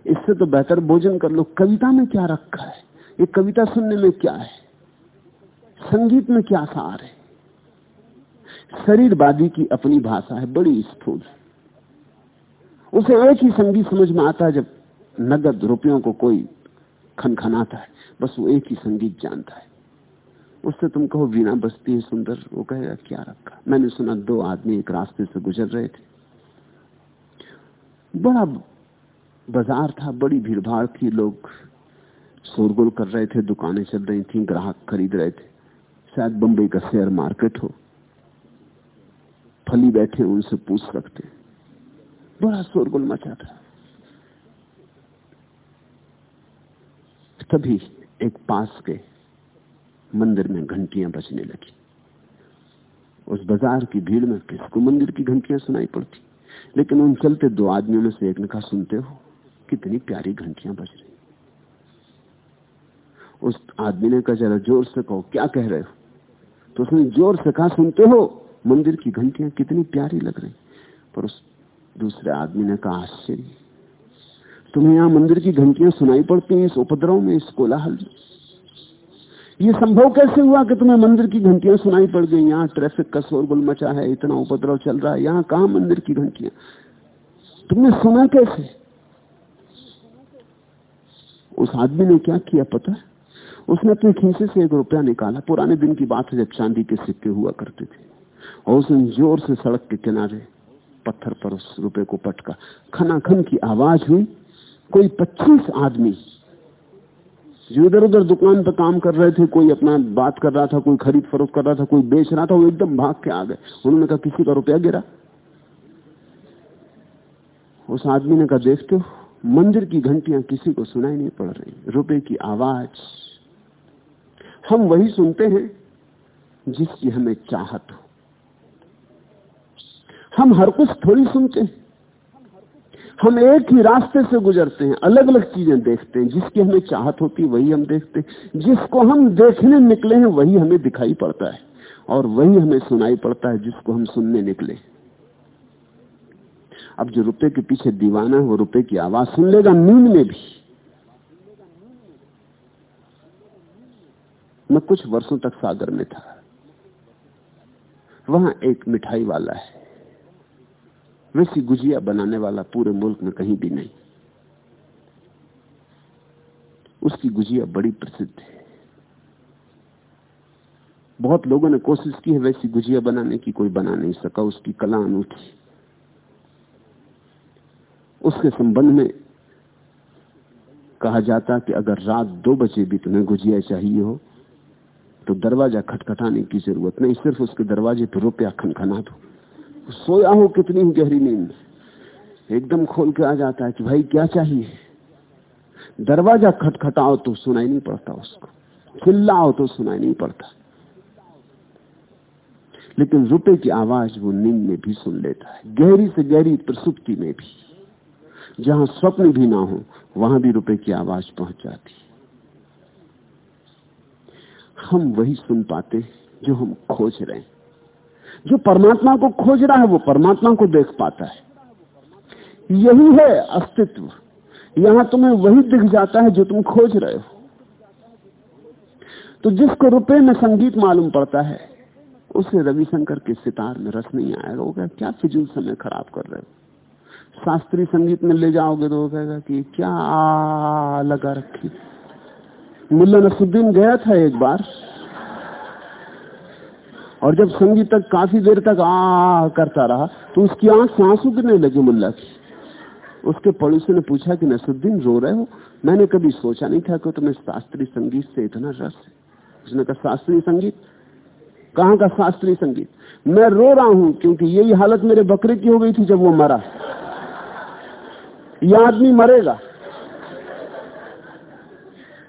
इससे तो बेहतर भोजन कर लो। कविता में क्या रखा है? ये कविता सुनने में क्या है? संगीत में क्या सार है? शरीरवादी की अपनी भाषा है, बड़ी स्थूल। उसे एक ही संगीत समझ में आता है जब नगद रुपयों को कोई खनखनाता है। बस वो एक ही संगीत जानता है। उससे तुम कहो, वीणा बजती है सुंदर। वो कहेगा, क्या रखा? मैंने सुना दो आदमी एक रास्ते से गुजर रहे थे। बड़ा बाज़ार था, बड़ी भीड़भाड़ थी। लोग शोरगुल कर रहे थे, दुकानें चल रही थी, ग्राहक खरीद रहे थे। शायद बंबई का शेयर मार्केट हो। फली बैठे उनसे पूछ सकते बड़ा शोरगुल मचा था तभी एक पास के मंदिर में घंटियाँ बजने लगी। उस बाज़ार की भीड़ में किसको मंदिर की घंटियाँ सुनाई पड़ती? लेकिन उन चलते दो आदमियों में से एक ने कहा, सुनते हो, कितनी प्यारी घंटियाँ बज रही उस आदमी ने कहा, जरा ज़ोर से कहो, क्या कह रहे हो? तो उसने ज़ोर से कहा, सुनते हो, मंदिर की घंटियाँ कितनी प्यारी लग रही पर उस दूसरे आदमी ने कहा, आश्चर्य। तुम्हें यहाँ मंदिर की घंटियाँ सुनाई पड़ती हैं इस उपद्रव में, इस कोलाहल में। ये संभव कैसे हुआ कि तुम्हें मंदिर की घंटियाँ सुनाई पड़ गई? यहाँ ट्रैफ़िक का शोरगुल मचा है, इतना उपद्रव चल रहा है। यहाँ कहा मंदिर की घंटियाँ? तुमने सुना कैसे? उस आदमी ने क्या किया पता? उसने अपने खीसे से एक रुपया निकाला। पुराने दिन की बात है जब चांदी के सिक्के हुआ करते थे और उसने ज़ोर से सड़क के किनारे पत्थर पर उस रुपए को पटका। खनाखन की आवाज़ हुई, कोई पच्चीस आदमी। जो इधर उधर दुकान पर काम कर रहे थे, कोई अपना बात कर रहा था, कोई खरीद फरोख्त कर रहा था, कोई बेच रहा था, वो एकदम भाग के आ गए। उन्होंने कहा, किसी का रुपया गिरा? उस आदमी ने कहा, देखते हो, मंदिर की घंटियाँ किसी को सुनाई नहीं पड़ रही। रुपए की आवाज़। हम वही सुनते हैं जिसकी हमें चाहत हो। हम हर कुछ थोड़ी सुनते हैं। हम एक ही रास्ते से गुजरते हैं अलग अलग चीज़ें देखते हैं। जिसकी हमें चाहत होती, वही हम देखते हैं। जिसको हम देखने निकले हैं, वही हमें दिखाई पड़ता है। और वही हमें सुनाई पड़ता है, जिसको हम सुनने निकले अब जो रुपए के पीछे दीवाना है, वो रुपए की आवाज़ सुन लेगा, नींद में भी। मैं कुछ वर्षों तक सागर में था। वहाँ एक मिठाई वाला है। वैसी गुजिया बनाने वाला पूरे मुल्क में कहीं भी नहीं। उसकी गुजिया बड़ी प्रसिद्ध है। बहुत लोगों ने कोशिश की है, वैसी गुजिया बनाने की कोई बना नहीं सका, उसकी कला अनूठी। उसके संबंध में कहा जाता कि अगर रात दो बजे भी तुम्हें गुजिया चाहिए हो तो दरवाज़ा खटखटाने की ज़रूरत नहीं, सिर्फ़ उसके दरवाजे पर रुपया खनखना दो। सोया हो कितनी गहरी नींद। एकदम खोल के आ जाता है कि भाई क्या चाहिए? दरवाज़ा खटखटाओ तो सुनाई नहीं पड़ता उसको। चिल्लाओ तो सुनाई नहीं पड़ता। लेकिन रुपए की आवाज़ वो नींद में भी सुन लेता है। गहरी से गहरी प्रसुप्ति में भी। जहाँ स्वप्न भी ना हो, वहाँ भी रुपए की आवाज़ पहुँच जाती हम वही सुन पाते जो हम खोज रहे हैं। जो परमात्मा को खोज रहा है, वो परमात्मा को देख पाता है। यही है अस्तित्व। यहाँ तुम्हें वही दिख जाता है जो तुम खोज रहे हो। तो जिसको रुपए में संगीत मालूम पड़ता है, उसे रविशंकर के सितार में रस नहीं आएगा। वो क्या क्या फिजूल समय खराब कर रहे हो? शास्त्रीय संगीत में ले जाओगे तो वो कहेगा कि क्या आ लगा रखी मुल्ला नसुद्दीन गया था एक बार। और जब संगीत तक काफ़ी देर तक आ करता रहा तो उसकी आँख से आँसू गिरने लगे मुल्ला की। उसके पड़ोसी ने पूछा कि नसुद्दीन रो रहे हो? मैंने कभी सोचा नहीं था कि तुम्हें शास्त्रीय संगीत से इतना रस है। उसने कहा, शास्त्रीय संगीत? कहाँ का शास्त्रीय संगीत? मैं रो रहा हूँ, क्योंकि यही हालत मेरे बकरे की हो गई थी जब वो मरा। यह आदमी मरेगा।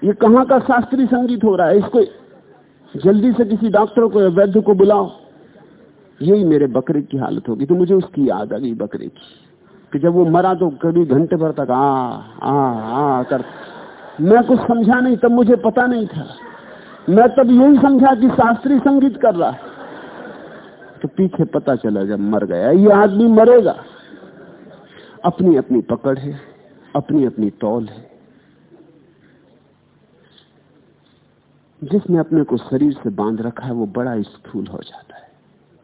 ये कहाँ का शास्त्रीय संगीत हो रहा है? इसको जल्दी से किसी डॉक्टर को या वैद्य को बुलाओ। यही मेरे बकरे की हालत होगी। तो मुझे उसकी याद आ गई बकरे की, कि जब वो मरा तो कभी घंटे भर तक, आ आ आ, कर। मैं कुछ समझा नहीं, तब मुझे पता नहीं था। मैं तब यही समझा कि शास्त्रीय संगीत कर रहा है। तो पीछे पता चला जब मर गया, ये आदमी मरेगा। अपनी अपनी पकड़ है अपनी अपनी तौल है। जिसने अपने को शरीर से बाँध रखा है, वो बड़ा स्थूल हो जाता है।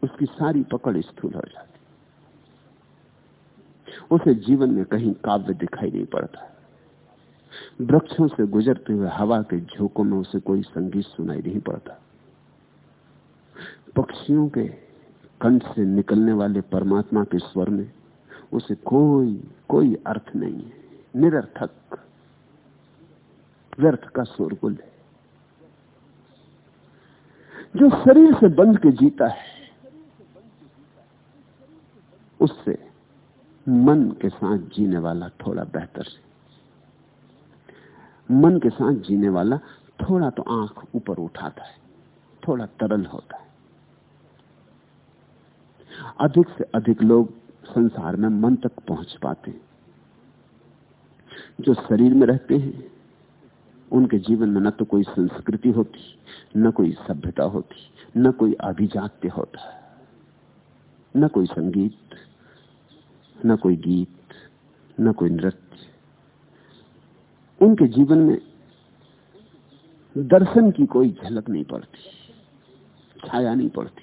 उसकी सारी पकड़ स्थूल हो जाती उसे जीवन में कहीं काव्य दिखाई नहीं पड़ता वृक्षों से गुजरते हुए हवा के झोंकों में उसे कोई संगीत सुनाई नहीं पड़ता। पक्षियों के कंठ से निकलने वाले परमात्मा के स्वर में उसे कोई कोई अर्थ नहीं है। निरर्थक, व्यर्थ का शोरगुल है। जो शरीर से बंध के जीता है, उससे मन के साथ जीने वाला थोड़ा बेहतर है। मन के साथ जीने वाला थोड़ा तो आँख ऊपर उठाता है, थोड़ा तरल होता है। अधिक से अधिक लोग संसार में मन तक पहुँच पाते हैं, जो शरीर में रहते हैं उनके जीवन में न तो कोई संस्कृति होती, न कोई सभ्यता होती, न कोई अभिजात्य होता, न कोई संगीत, न कोई गीत, न कोई नृत्य। उनके जीवन में दर्शन की कोई झलक नहीं पड़ती, छाया नहीं पड़ती।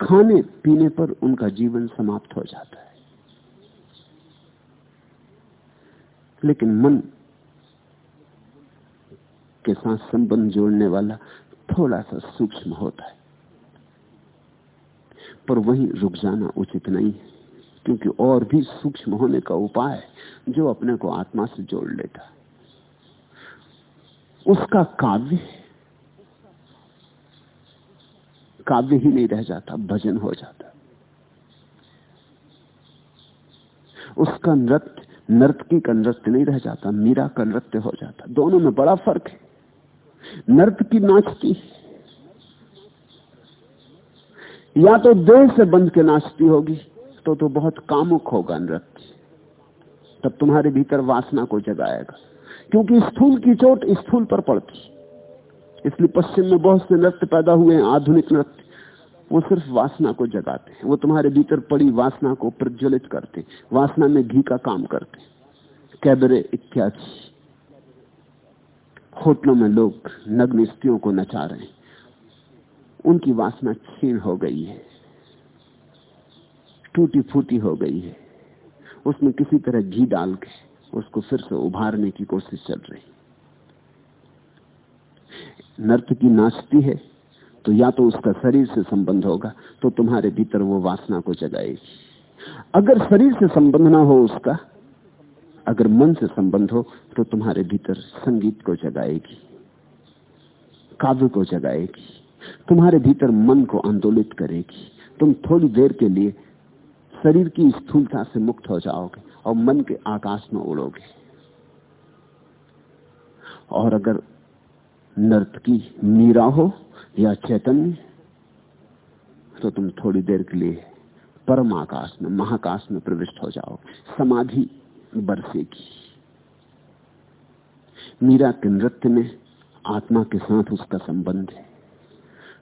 खाने पीने पर उनका जीवन समाप्त हो जाता है। लेकिन मन के साथ संबंध जोड़ने वाला थोड़ा सा सूक्ष्म होता है। पर वहीं रुक जाना उचित नहीं है, क्योंकि और भी सूक्ष्म होने का उपाय जो अपने को आत्मा से जोड़ लेता उसका काव्य काव्य ही नहीं रह जाता, भजन हो जाता। उसका नृत्य, नर्तकी का नृत्य नहीं रह जाता, मीरा का नृत्य हो जाता। दोनों में बड़ा फ़र्क है। नर्तकी नाचती या तो देह से बंध के नाचती होगी तो तो बहुत कामुक होगा नृत्य तब तुम्हारे भीतर वासना को जगाएगा। क्योंकि स्थूल की चोट स्थूल पर पड़ती। इसलिए पश्चिम में बहुत से नृत्य पैदा हुए हैं, आधुनिक नृत्य वो सिर्फ़ वासना को जगाते हैं। वो तुम्हारे भीतर पड़ी वासना को प्रज्वलित करते वासना में घी का काम करते कैबरे इत्यादि। होटलों में लोग नग्न स्त्रियों को नचा रहे हैं। उनकी वासना क्षीण हो गई है। टूटी फूटी हो गई है। उसमें किसी तरह घी डाल के उसको फिर से उभारने की कोशिश चल रही नर्तकी नाचती है तो या तो उसका शरीर से संबंध होगा तो तुम्हारे भीतर वो वासना को जगाएगी। अगर शरीर से संबंध ना हो उसका अगर मन से संबंध हो तो तुम्हारे भीतर संगीत को जगाएगी, काव्य को जगाएगी, तुम्हारे भीतर मन को आंदोलित करेगी। तुम थोड़ी देर के लिए शरीर की स्थूलता से मुक्त हो जाओगे और मन के आकाश में उड़ोगे। और अगर नर्तकी मीरा हो या चैतन्य तो तुम थोड़ी देर के लिए परम आकाश में, महाकाश में प्रविष्ट हो जाओ समाधि बरसेगी। मीरा के नृत्य में आत्मा के साथ उसका संबंध है।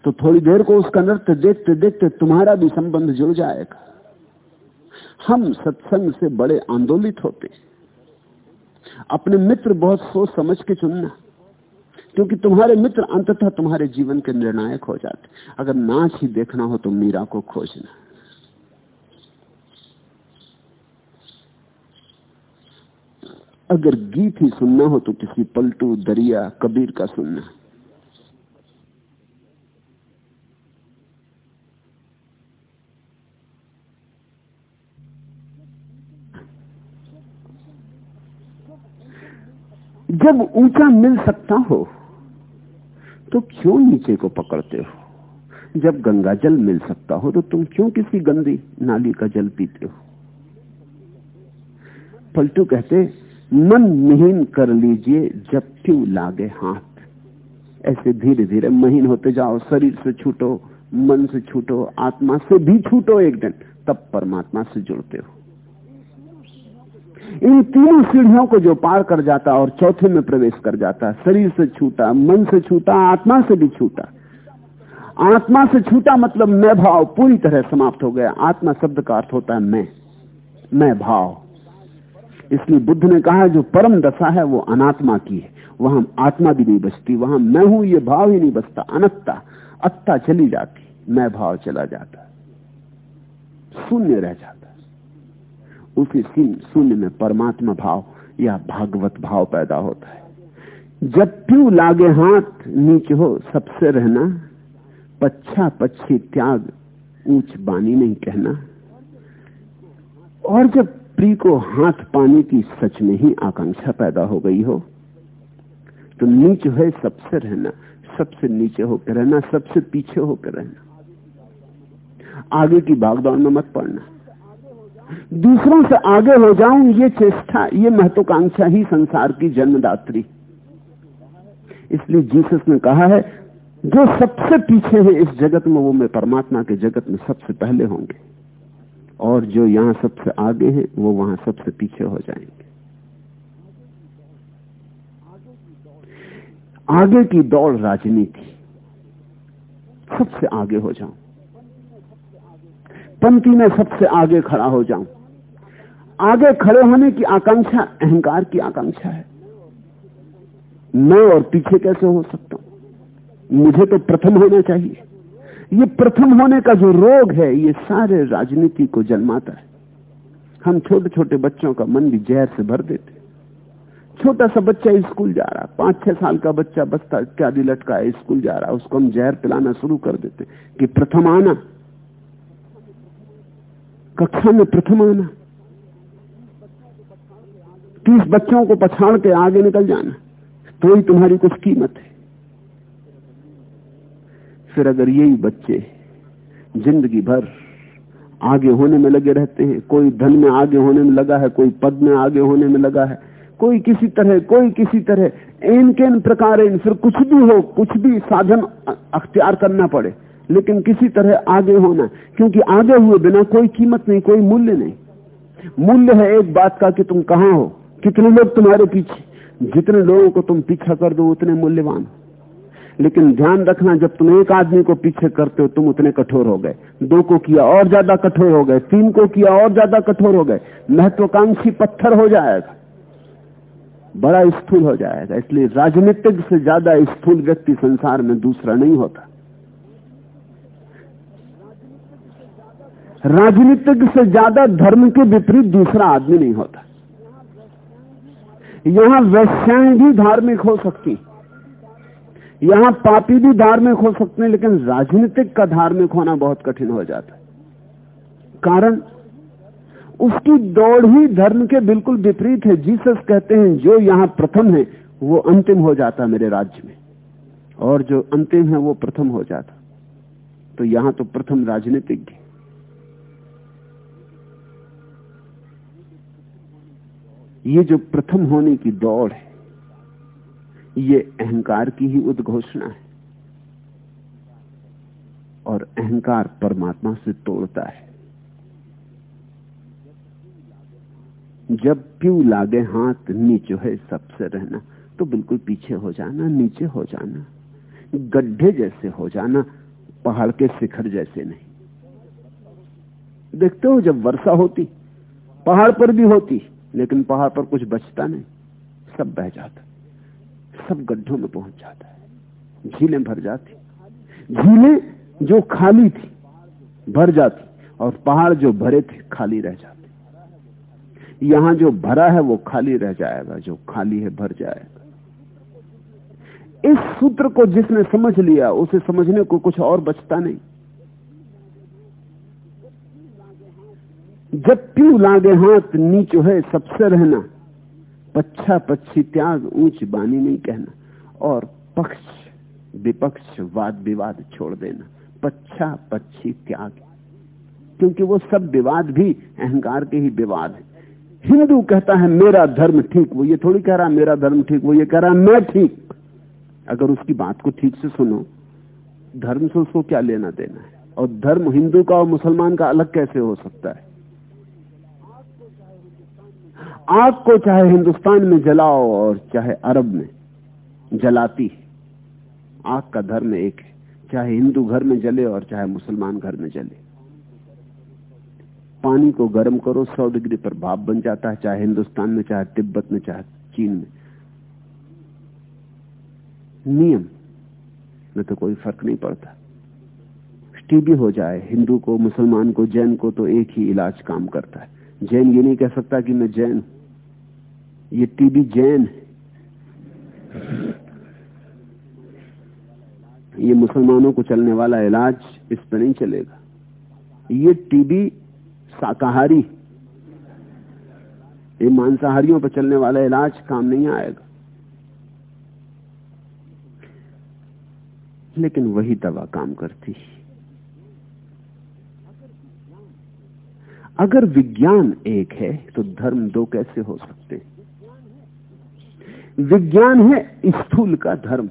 तो थोड़ी देर को उसका नृत्य देखते देखते तुम्हारा भी संबंध जुड़ जाएगा। हम सत्संग से बड़े आंदोलित होते अपने मित्र बहुत सोच समझ के चुनना, क्योंकि तुम्हारे मित्र अंततः तुम्हारे जीवन के निर्णायक हो जाते अगर नाच ही देखना हो तो मीरा को खोजना। अगर गीत ही सुनना हो तो किसी पलटू, दरिया, कबीर का सुनना। जब ऊँचा मिल सकता हो तो क्यों नीचे को पकड़ते हो? जब गंगा जल मिल सकता हो तो तुम क्यों किसी गंदी नाली का जल पीते हो? पलटू कहते मन महीन कर लीजिए जब क्यों लागे हाथ। ऐसे धीरे धीरे महीन होते जाओ, शरीर से छूटो, मन से छूटो, आत्मा से भी छूटो एक दिन, तब परमात्मा से जुड़ते हो। इन तीनों सीढ़ियों को जो पार कर जाता और चौथे में प्रवेश कर जाता, शरीर से छूटा, मन से छूटा, आत्मा से भी छूटा। आत्मा से छूटा मतलब मैं भाव पूरी तरह समाप्त हो गया। आत्मा शब्द का अर्थ होता है मैं मैं भाव। इसलिए बुद्ध ने कहा जो परम दशा है, वो अनात्मा की है। वहाँ आत्मा भी नहीं बचती, वहाँ मैं हूँ, ये भाव ही नहीं बचता। अनत्ता, अत्ता चली जाती, मैं भाव चला जाता। शून्य रह जाता। उसी शून्य में परमात्मा भाव या भागवत भाव पैदा होता है। जब प्यू लागे हाथ नीचे हो, सबसे रहना, पच्छा पच्छी त्याग, ऊंच बानी नहीं कहना। और जब प्री को हाथ पाने की सच में ही आकांक्षा पैदा हो गई हो तो नीचे है सबसे रहना, सबसे नीचे होकर रहना, सबसे पीछे होकर रहना। आगे की भागदौड़ में मत पड़ना। दूसरों से आगे हो जाऊँ, ये चेष्टा, ये महत्वाकांक्षा ही संसार की जन्मदात्री। इसलिए जीसस ने कहा है, जो सबसे पीछे है इस जगत में, वो मैं परमात्मा के जगत में सबसे पहले होंगे। और जो यहाँ सबसे आगे हैं, वो वहाँ सबसे पीछे हो जाएँगे। आगे की दौड़ राजनीति। सबसे आगे हो जाऊँ। पंक्ति में सबसे आगे खड़ा हो जाऊँ। आगे खड़े होने की आकांक्षा, अहंकार की आकांक्षा है। मैं और पीछे कैसे हो सकता हूँ? मुझे तो प्रथम होना चाहिए। ये प्रथम होने का जो रोग है, ये सारे राजनीति को जन्माता है। हम छोटे छोटे बच्चों का मन भी जहर से भर देते छोटा सा बच्चा स्कूल जा रहा पाँच छह साल का बच्चा बस्ता इत्यादि लटका है स्कूल जा रहा, उसको हम जहर पिलाना शुरू कर देते कि प्रथम आना। कक्षा में प्रथम आना। तीस बच्चों को पछाड़ के आगे निकल जाना। तो ही तुम्हारी कुछ कीमत है। फिर अगर यही बच्चे ज़िंदगी भर आगे होने में लगे रहते हैं, कोई धन में आगे होने में लगा है, कोई पद में आगे होने में लगा है, कोई किसी तरह, कोई किसी तरह इन के प्रकार फिर कुछ भी हो, कुछ भी साधन अख्तियार करना पड़े, लेकिन किसी तरह आगे होना, क्योंकि आगे हुए बिना कोई कीमत नहीं, कोई मूल्य नहीं। मूल्य है एक बात का कि तुम कहाँ हो, कितने लोग तुम्हारे पीछे, जितने लोगों को तुम पीछा कर दो, उतने मूल्यवान। लेकिन ध्यान रखना, जब तुम एक आदमी को पीछे करते हो, तुम उतने कठोर हो गए। दो को किया और ज़्यादा कठोर हो गए, तीन को किया और ज़्यादा कठोर हो गए। महत्वाकांक्षी पत्थर हो जाएगा। बड़ा स्थूल हो जाएगा। इसलिए राजनीतिक से ज़्यादा स्थूल व्यक्ति संसार में दूसरा नहीं होता। राजनीतिक से ज़्यादा धर्म के विपरीत दूसरा आदमी नहीं होता। यहाँ वैश्याएँ भी धार्मिक हो सकती। यहाँ पापी भी धार्मिक हो सकते हैं, लेकिन राजनीतिक का धार्मिक होना बहुत कठिन हो जाता है। कारण, उसकी दौड़ ही धर्म के बिल्कुल विपरीत है। जीसस कहते हैं, जो यहाँ प्रथम है, वो अंतिम हो जाता मेरे राज्य में। और जो अंतिम है, वो प्रथम हो जाता। तो यहाँ तो प्रथम राजनीतिज्ञ ये जो प्रथम होने की दौड़ है ये अहंकार की ही उद्घोषणा है। और अहंकार परमात्मा से तोड़ता है। जब प्यू लागे हाथ नीचे है सबसे रहना तो बिल्कुल पीछे हो जाना, नीचे हो जाना। गड्ढे जैसे हो जाना, पहाड़ के शिखर जैसे नहीं। देखते हो जब वर्षा होती, पहाड़ पर भी होती, लेकिन पहाड़ पर कुछ बचता नहीं, सब बह जाता। सब गड्ढों में पहुँच जाता है। झीलें भर जाती। झीलें जो खाली थी, भर जाती और पहाड़ जो भरे थे, खाली रह जाते। यहाँ जो भरा है, वो खाली रह जाएगा, जो खाली है, भर जाएगा। इस सूत्र को जिसने समझ लिया, उसे समझने को कुछ और बचता नहीं। जब प्यू लागे हाथ, नीचो है, सबसे रहना। पच्छा पच्छी त्याग ऊंच बानी नहीं कहना। और पक्ष, विपक्ष, वाद विवाद छोड़ देना। पच्छा पच्छी त्याग। क्योंकि वो सब विवाद भी अहंकार के ही विवाद है। हिंदू कहता है, मेरा धर्म ठीक, वो ये थोड़ी कह रहा, मेरा धर्म ठीक, वो ये कह रहा, मैं ठीक। अगर उसकी बात को ठीक से सुनो, धर्म से उसको क्या लेना देना है? और धर्म हिंदू का और मुसलमान का अलग कैसे हो सकता है? आग को चाहे हिंदुस्तान में जलाओ और चाहे अरब में जलाती है। आग का धर्म एक है। चाहे हिंदू घर में जले और चाहे मुसलमान घर में जले। पानी को गर्म करो, सौ डिग्री पर भाप बन जाता है, चाहे हिंदुस्तान में, चाहे तिब्बत में, चाहे चीन में। नियम में तो कोई फ़र्क नहीं पड़ता। टीबी हो जाए, हिंदू को, मुसलमान को, जैन को तो एक ही इलाज काम करता है। जैन ये नहीं कह सकता कि मैं जैन ये टीबी जैन है। ये मुसलमानों को चलने वाला इलाज इस पर नहीं चलेगा। ये टीबी शाकाहारी ये मांसाहारियों पर चलने वाला इलाज काम नहीं आएगा। लेकिन वही दवा काम करती अगर विज्ञान एक है तो धर्म दो कैसे हो सकते विज्ञान है स्थूल का धर्म,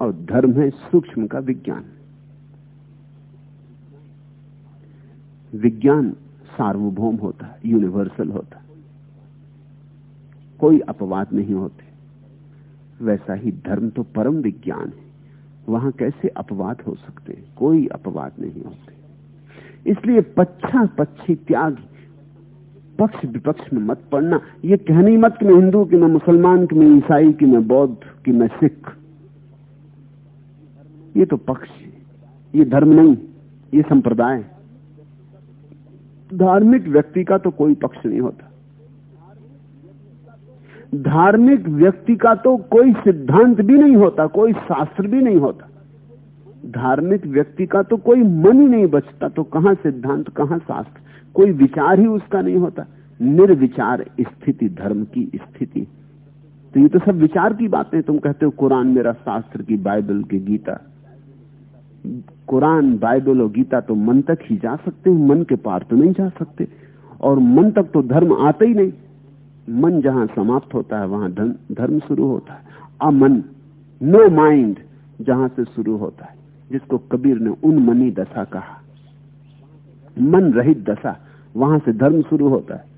और धर्म है सूक्ष्म का विज्ञान। विज्ञान सार्वभौम होता है यूनिवर्सल होता है। कोई अपवाद नहीं होते। वैसा ही धर्म तो परम विज्ञान है। वहाँ कैसे अपवाद हो सकते कोई अपवाद नहीं होते। इसलिए पच्छा पक्षी त्याग पक्ष विपक्ष में मत पड़ना। ये कहनी मत कि मैं हिंदू, कि मैं मुसलमान, कि मैं ईसाई, कि मैं बौद्ध, कि मैं सिख। ये तो पक्ष ये धर्म नहीं, ये संप्रदाय। धार्मिक व्यक्ति का तो कोई पक्ष नहीं होता। धार्मिक व्यक्ति का तो कोई सिद्धांत भी नहीं होता, कोई शास्त्र भी नहीं होता। धार्मिक व्यक्ति का तो कोई मन ही नहीं बचता तो कहाँ सिद्धांत, कहाँ शास्त्र? कोई विचार ही उसका नहीं होता। निर्विचार स्थिति, धर्म की स्थिति। तो ये तो सब विचार की बातें तुम कहते हो, कुरान मेरा शास्त्र की, बाइबल की, गीता। कुरान, बाइबल और गीता तो मन तक ही जा सकते हैं, मन के पार तो नहीं जा सकते। और मन तक तो धर्म आता ही नहीं। मन जहाँ समाप्त होता है, वहाँ धर्म शुरू होता है। अमन, नो माइंड जहाँ से शुरू होता है, जिसको कबीर ने उनमनी दशा कहा। मन रहित दशा, वहाँ से धर्म शुरू होता है।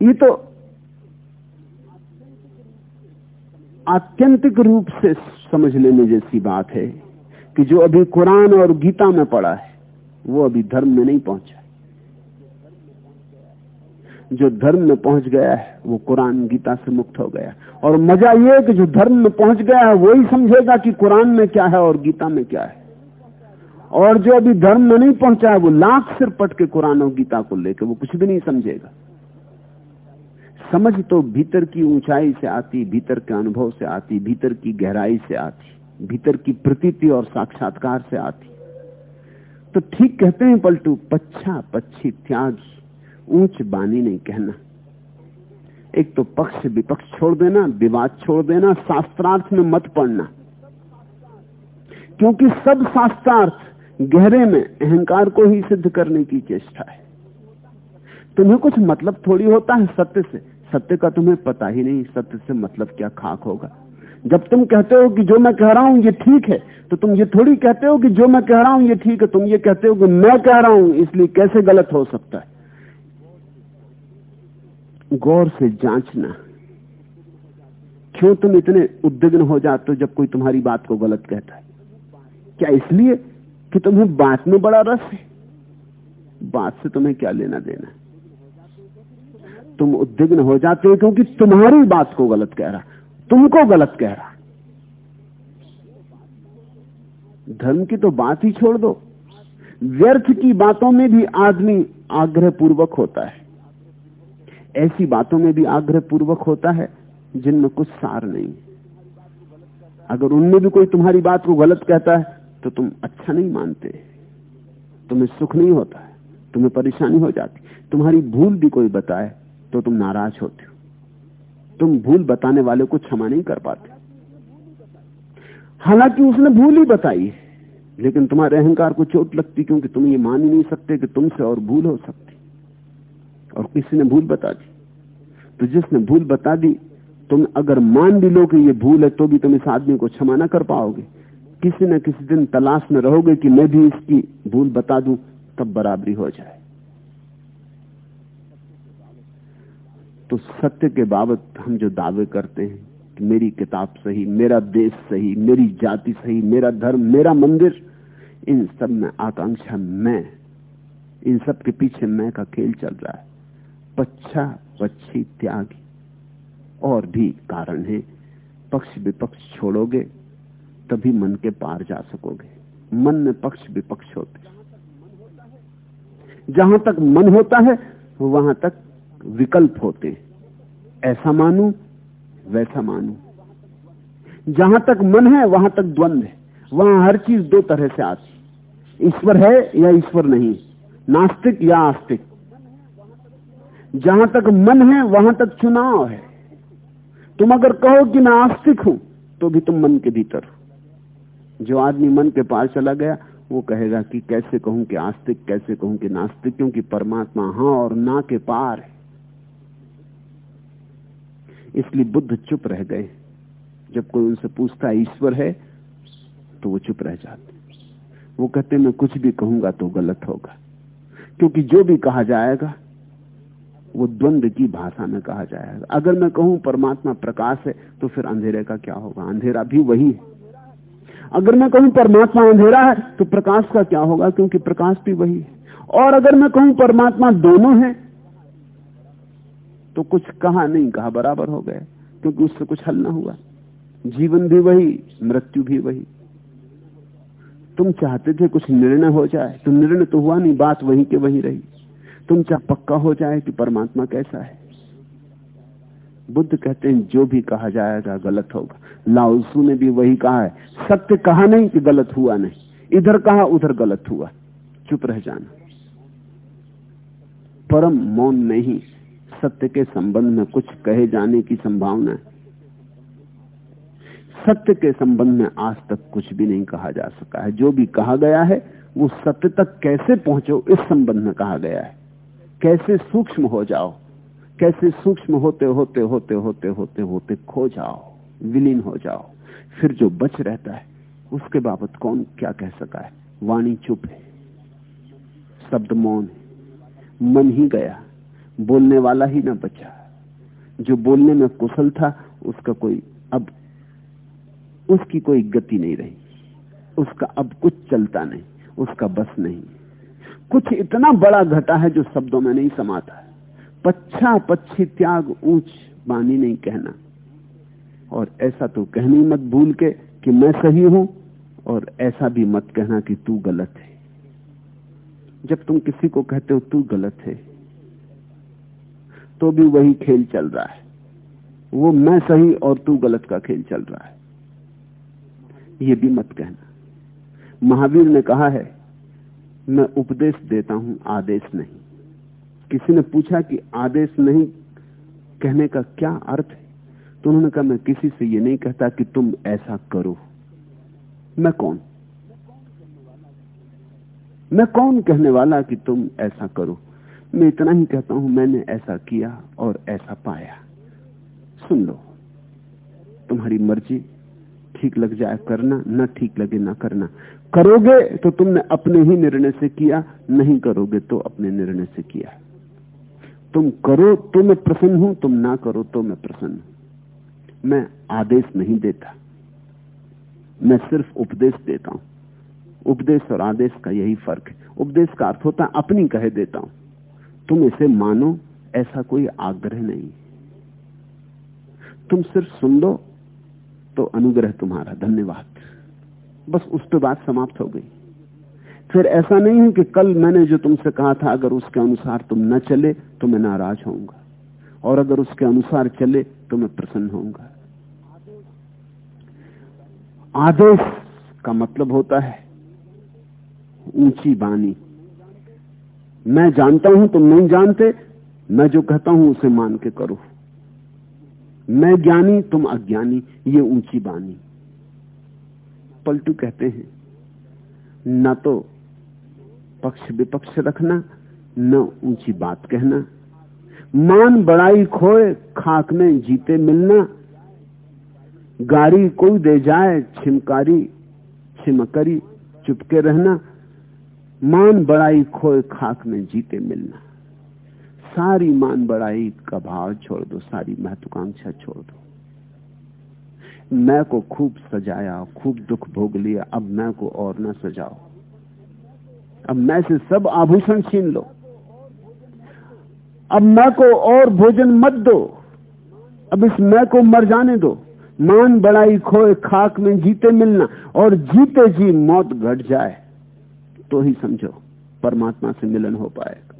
ये तो आत्यंतिक रूप से समझ लेने जैसी बात है कि जो अभी कुरान और गीता में पड़ा है, वो अभी धर्म में नहीं पहुँचा जो धर्म में पहुँच गया है, वो कुरान गीता से मुक्त हो गया। और मज़ा ये कि जो धर्म में पहुँच गया है वही समझेगा कि कुरान में क्या है और गीता में क्या है। और जो अभी धर्म में नहीं पहुँचा है, वो लाख सिर पट के कुरान और गीता को लेकर वो कुछ भी नहीं समझेगा। समझ तो भीतर की ऊंचाई से आती, भीतर के अनुभव से आती, भीतर की गहराई से आती, भीतर की प्रतीति और साक्षात्कार से आती। तो ठीक कहते हैं पलटू, पच्छा पच्छी त्याग, ऊंच बानी नहीं कहना। एक तो पक्ष, विपक्ष छोड़ देना, विवाद छोड़ देना, शास्त्रार्थ में मत पड़ना। क्योंकि सब शास्त्रार्थ गहरे में, अहंकार को ही सिद्ध करने की चेष्टा है। तुम्हें कुछ मतलब थोड़ी होता है सत्य से? सत्य का तुम्हें पता ही नहीं, सत्य से मतलब क्या खाक होगा? जब तुम कहते हो कि जो मैं कह रहा हूँ ये ठीक है तो तुम ये थोड़ी कहते हो कि जो मैं कह रहा हूँ ये ठीक है, तुम ये कहते हो कि मैं कह रहा हूँ, इसलिए कैसे गलत हो सकता है? गौर से जांचना। क्यों तुम इतने उद्विग्न हो जाते हो जब कोई तुम्हारी बात को गलत कहता है? क्या इसलिए? कि तुम्हें बात में बड़ा रस है? बात से तुम्हें क्या लेना देना? तुम उद्विग्न हो जाते हो क्योंकि तुम्हारी बात को गलत कह रहा, तुमको गलत कह रहा। धर्म की तो बात ही छोड़ दो। व्यर्थ की बातों में भी आदमी आग्रह पूर्वक होता है। ऐसी बातों में भी आग्रह पूर्वक होता है, जिनमें कुछ सार नहीं। अगर उनमें भी कोई तुम्हारी बात को गलत कहता है तो तुम अच्छा नहीं मानते। तुम्हें सुख नहीं होता है, तुम्हें परेशानी हो जाती। तुम्हारी भूल भी कोई बताए तो तुम नाराज़ होते हो। तुम भूल बताने वाले को क्षमा नहीं कर पाते। हालाँकि उसने भूल ही बताई है, लेकिन तुम्हारे अहंकार को चोट लगती, क्योंकि तुम ये मान ही नहीं सकते कि तुमसे और भूल हो सकती। और किसी ने भूल बता दी। तो जिसने भूल बता दी, तुम अगर मान भी लो कि ये भूल है तो भी तुम इस आदमी को क्षमा ना कर पाओगे। किसी न किसी दिन तलाश में रहोगे कि मैं भी इसकी भूल बता दूँ, तब बराबरी हो जाए। तो सत्य के बाबत हम जो दावे करते हैं कि मेरी किताब सही, मेरा देश सही, मेरी जाति सही, मेरा धर्म, मेरा मंदिर, इन सब में आकांक्षा मैं, इन सब के पीछे मैं का खेल चल रहा है। पच्छा, पक्षी त्यागी और भी कारण है। पक्ष विपक्ष छोड़ोगे तभी मन के पार जा सकोगे। मन में पक्ष विपक्ष होते जहाँ तक मन होता है, वहाँ तक विकल्प होते ऐसा मानू, वैसा मानू। जहाँ तक मन है, वहाँ तक द्वंद है। वहाँ हर चीज़ दो तरह से आती ईश्वर है या ईश्वर नहीं, नास्तिक या आस्तिक। जहाँ तक मन है, वहाँ तक चुनाव है। तुम अगर कहो कि मैं आस्तिक हूँ तो भी तुम मन के भीतर हो। जो आदमी मन के पार चला गया, वो कहेगा कि कैसे कहूँ कि आस्तिक, कैसे कहूँ कि नास्तिक, क्योंकि परमात्मा हाँ और ना के पार है। इसलिए बुद्ध चुप रह गए। जब कोई उनसे पूछता, ईश्वर है? तो वो चुप रह जाते। वो कहते, मैं कुछ भी कहूँगा तो गलत होगा। क्योंकि जो भी कहा जाएगा, वो द्वंद की भाषा में कहा जाएगा। अगर मैं कहूँ परमात्मा प्रकाश है तो फिर अंधेरे का क्या होगा? अंधेरा भी वही है। अगर मैं कहूँ परमात्मा अंधेरा है तो प्रकाश का क्या होगा? क्योंकि प्रकाश भी वही है। और अगर मैं कहूँ परमात्मा दोनों है तो कुछ कहा नहीं, कहा बराबर हो गया, क्योंकि उससे कुछ हल ना हुआ। जीवन भी वही, मृत्यु भी वही। तुम चाहते थे कुछ निर्णय हो जाए तो निर्णय तो हुआ नहीं, बात वही के वही रही। तुम चाह पक्का हो जाए कि परमात्मा कैसा है। बुद्ध कहते हैं, जो भी कहा जाएगा, गलत होगा। लाउसू ने भी वही कहा है, सत्य कहा नहीं कि गलत हुआ नहीं, इधर कहा, उधर गलत हुआ। चुप रह जाना। परम मौन नहीं, सत्य के संबंध में कुछ कहे जाने की संभावना है। सत्य के संबंध में आज तक कुछ भी नहीं कहा जा सका है। जो भी कहा गया है, वो सत्य तक कैसे पहुंचो, इस संबंध में कहा गया है। कैसे सूक्ष्म हो जाओ, कैसे सूक्ष्म होते होते होते होते होते होते खो जाओ। विलीन हो जाओ। फिर जो बच रहता है, उसके बाबत कौन क्या कह सका है? वाणी चुप है। शब्द मौन है। मन ही गया। बोलने वाला ही ना बचा। जो बोलने में कुशल था, उसका कोई अब, उसकी कोई गति नहीं रही। उसका अब कुछ चलता नहीं, उसका बस नहीं। कुछ इतना बड़ा घटा है जो शब्दों में नहीं समाता पच्छा पच्छी त्याग ऊंच बानी नहीं कहना। और ऐसा तो कहनी मत भूल के कि मैं सही हूँ और ऐसा भी मत कहना कि तू गलत है। जब तुम किसी को कहते हो तू गलत है तो भी वही खेल चल रहा है। वो मैं सही और तू गलत का खेल चल रहा है। ये भी मत कहना। महावीर ने कहा है, मैं उपदेश देता हूँ, आदेश नहीं। किसी ने पूछा कि आदेश नहीं कहने का क्या अर्थ है? उन्होंने कहा, मैं किसी से ये नहीं कहता कि तुम ऐसा करो। मैं कौन? मैं कौन कहने वाला कि तुम ऐसा करो? मैं इतना ही कहता हूँ, मैंने ऐसा किया और ऐसा पाया। सुन लो, तुम्हारी मर्ज़ी, ठीक लग जाए करना, न ठीक लगे ना करना। करोगे तो तुमने अपने ही निर्णय से किया, नहीं करोगे तो अपने निर्णय से किया। तुम करो तो मैं प्रसन्न हूँ, तुम ना करो तो मैं प्रसन्न हूँ। मैं आदेश नहीं देता। मैं सिर्फ़ उपदेश देता हूँ। उपदेश और आदेश का यही फ़र्क है। उपदेश का अर्थ होता अपनी कहे देता हूँ। तुम इसे मानो, ऐसा कोई आग्रह नहीं। तुम सिर्फ़ सुन लो तो अनुग्रह तुम्हारा। धन्यवाद। बस उस पर बात समाप्त हो गई। फिर ऐसा नहीं है कि कल मैंने जो तुमसे कहा था, अगर उसके अनुसार तुम न चले तो मैं नाराज़ होऊँगा। और अगर उसके अनुसार चले तो मैं प्रसन्न होऊँगा। आदेश का मतलब होता है ऊँची बानी मैं जानता हूँ, तुम नहीं जानते, मैं जो कहता हूँ उसे मान के करो। मैं ज्ञानी, तुम अज्ञानी, ये ऊँची बानी पलटू कहते हैं, न तो पक्ष विपक्ष रखना, न ऊँची बात कहना। मान बड़ाई खोए, खाक में जीते मिलना। गाड़ी कोई दे जाए, छिमकारी, छिमकरी, चुपके रहना। मान बड़ाई खोए, खाक में जीते मिलना। सारी मान बड़ाई का भाव छोड़ दो, सारी महत्वाकांक्षा छोड़ दो। मैं को खूब सजाया, खूब दुख भोग लिया, अब मैं को और ना सजाओ। अब मैं से सब आभूषण छीन लो। अब मैं को और भोजन मत दो। अब इस मैं को मर जाने दो। मान बड़ाई खोए, खाक में जीते मिलना, और जीते जी मौत घट जाए तो ही समझो परमात्मा से मिलन हो पाएगा।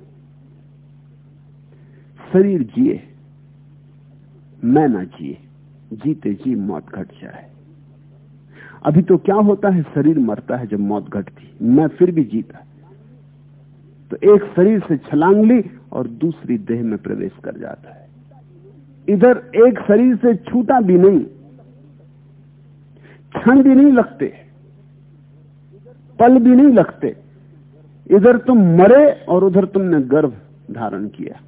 शरीर जिए, मैं ना जिए, जीते जी मौत घट जाए। अभी तो क्या होता है, शरीर मरता है जब मौत घटती। मैं फिर भी जीता। तो एक शरीर से छलांग ली और दूसरी देह में प्रवेश कर जाता है। इधर एक शरीर से छूटा भी नहीं, क्षण भी नहीं लगते, पल भी नहीं लगते। इधर तुम मरे और उधर तुमने गर्भ धारण किया।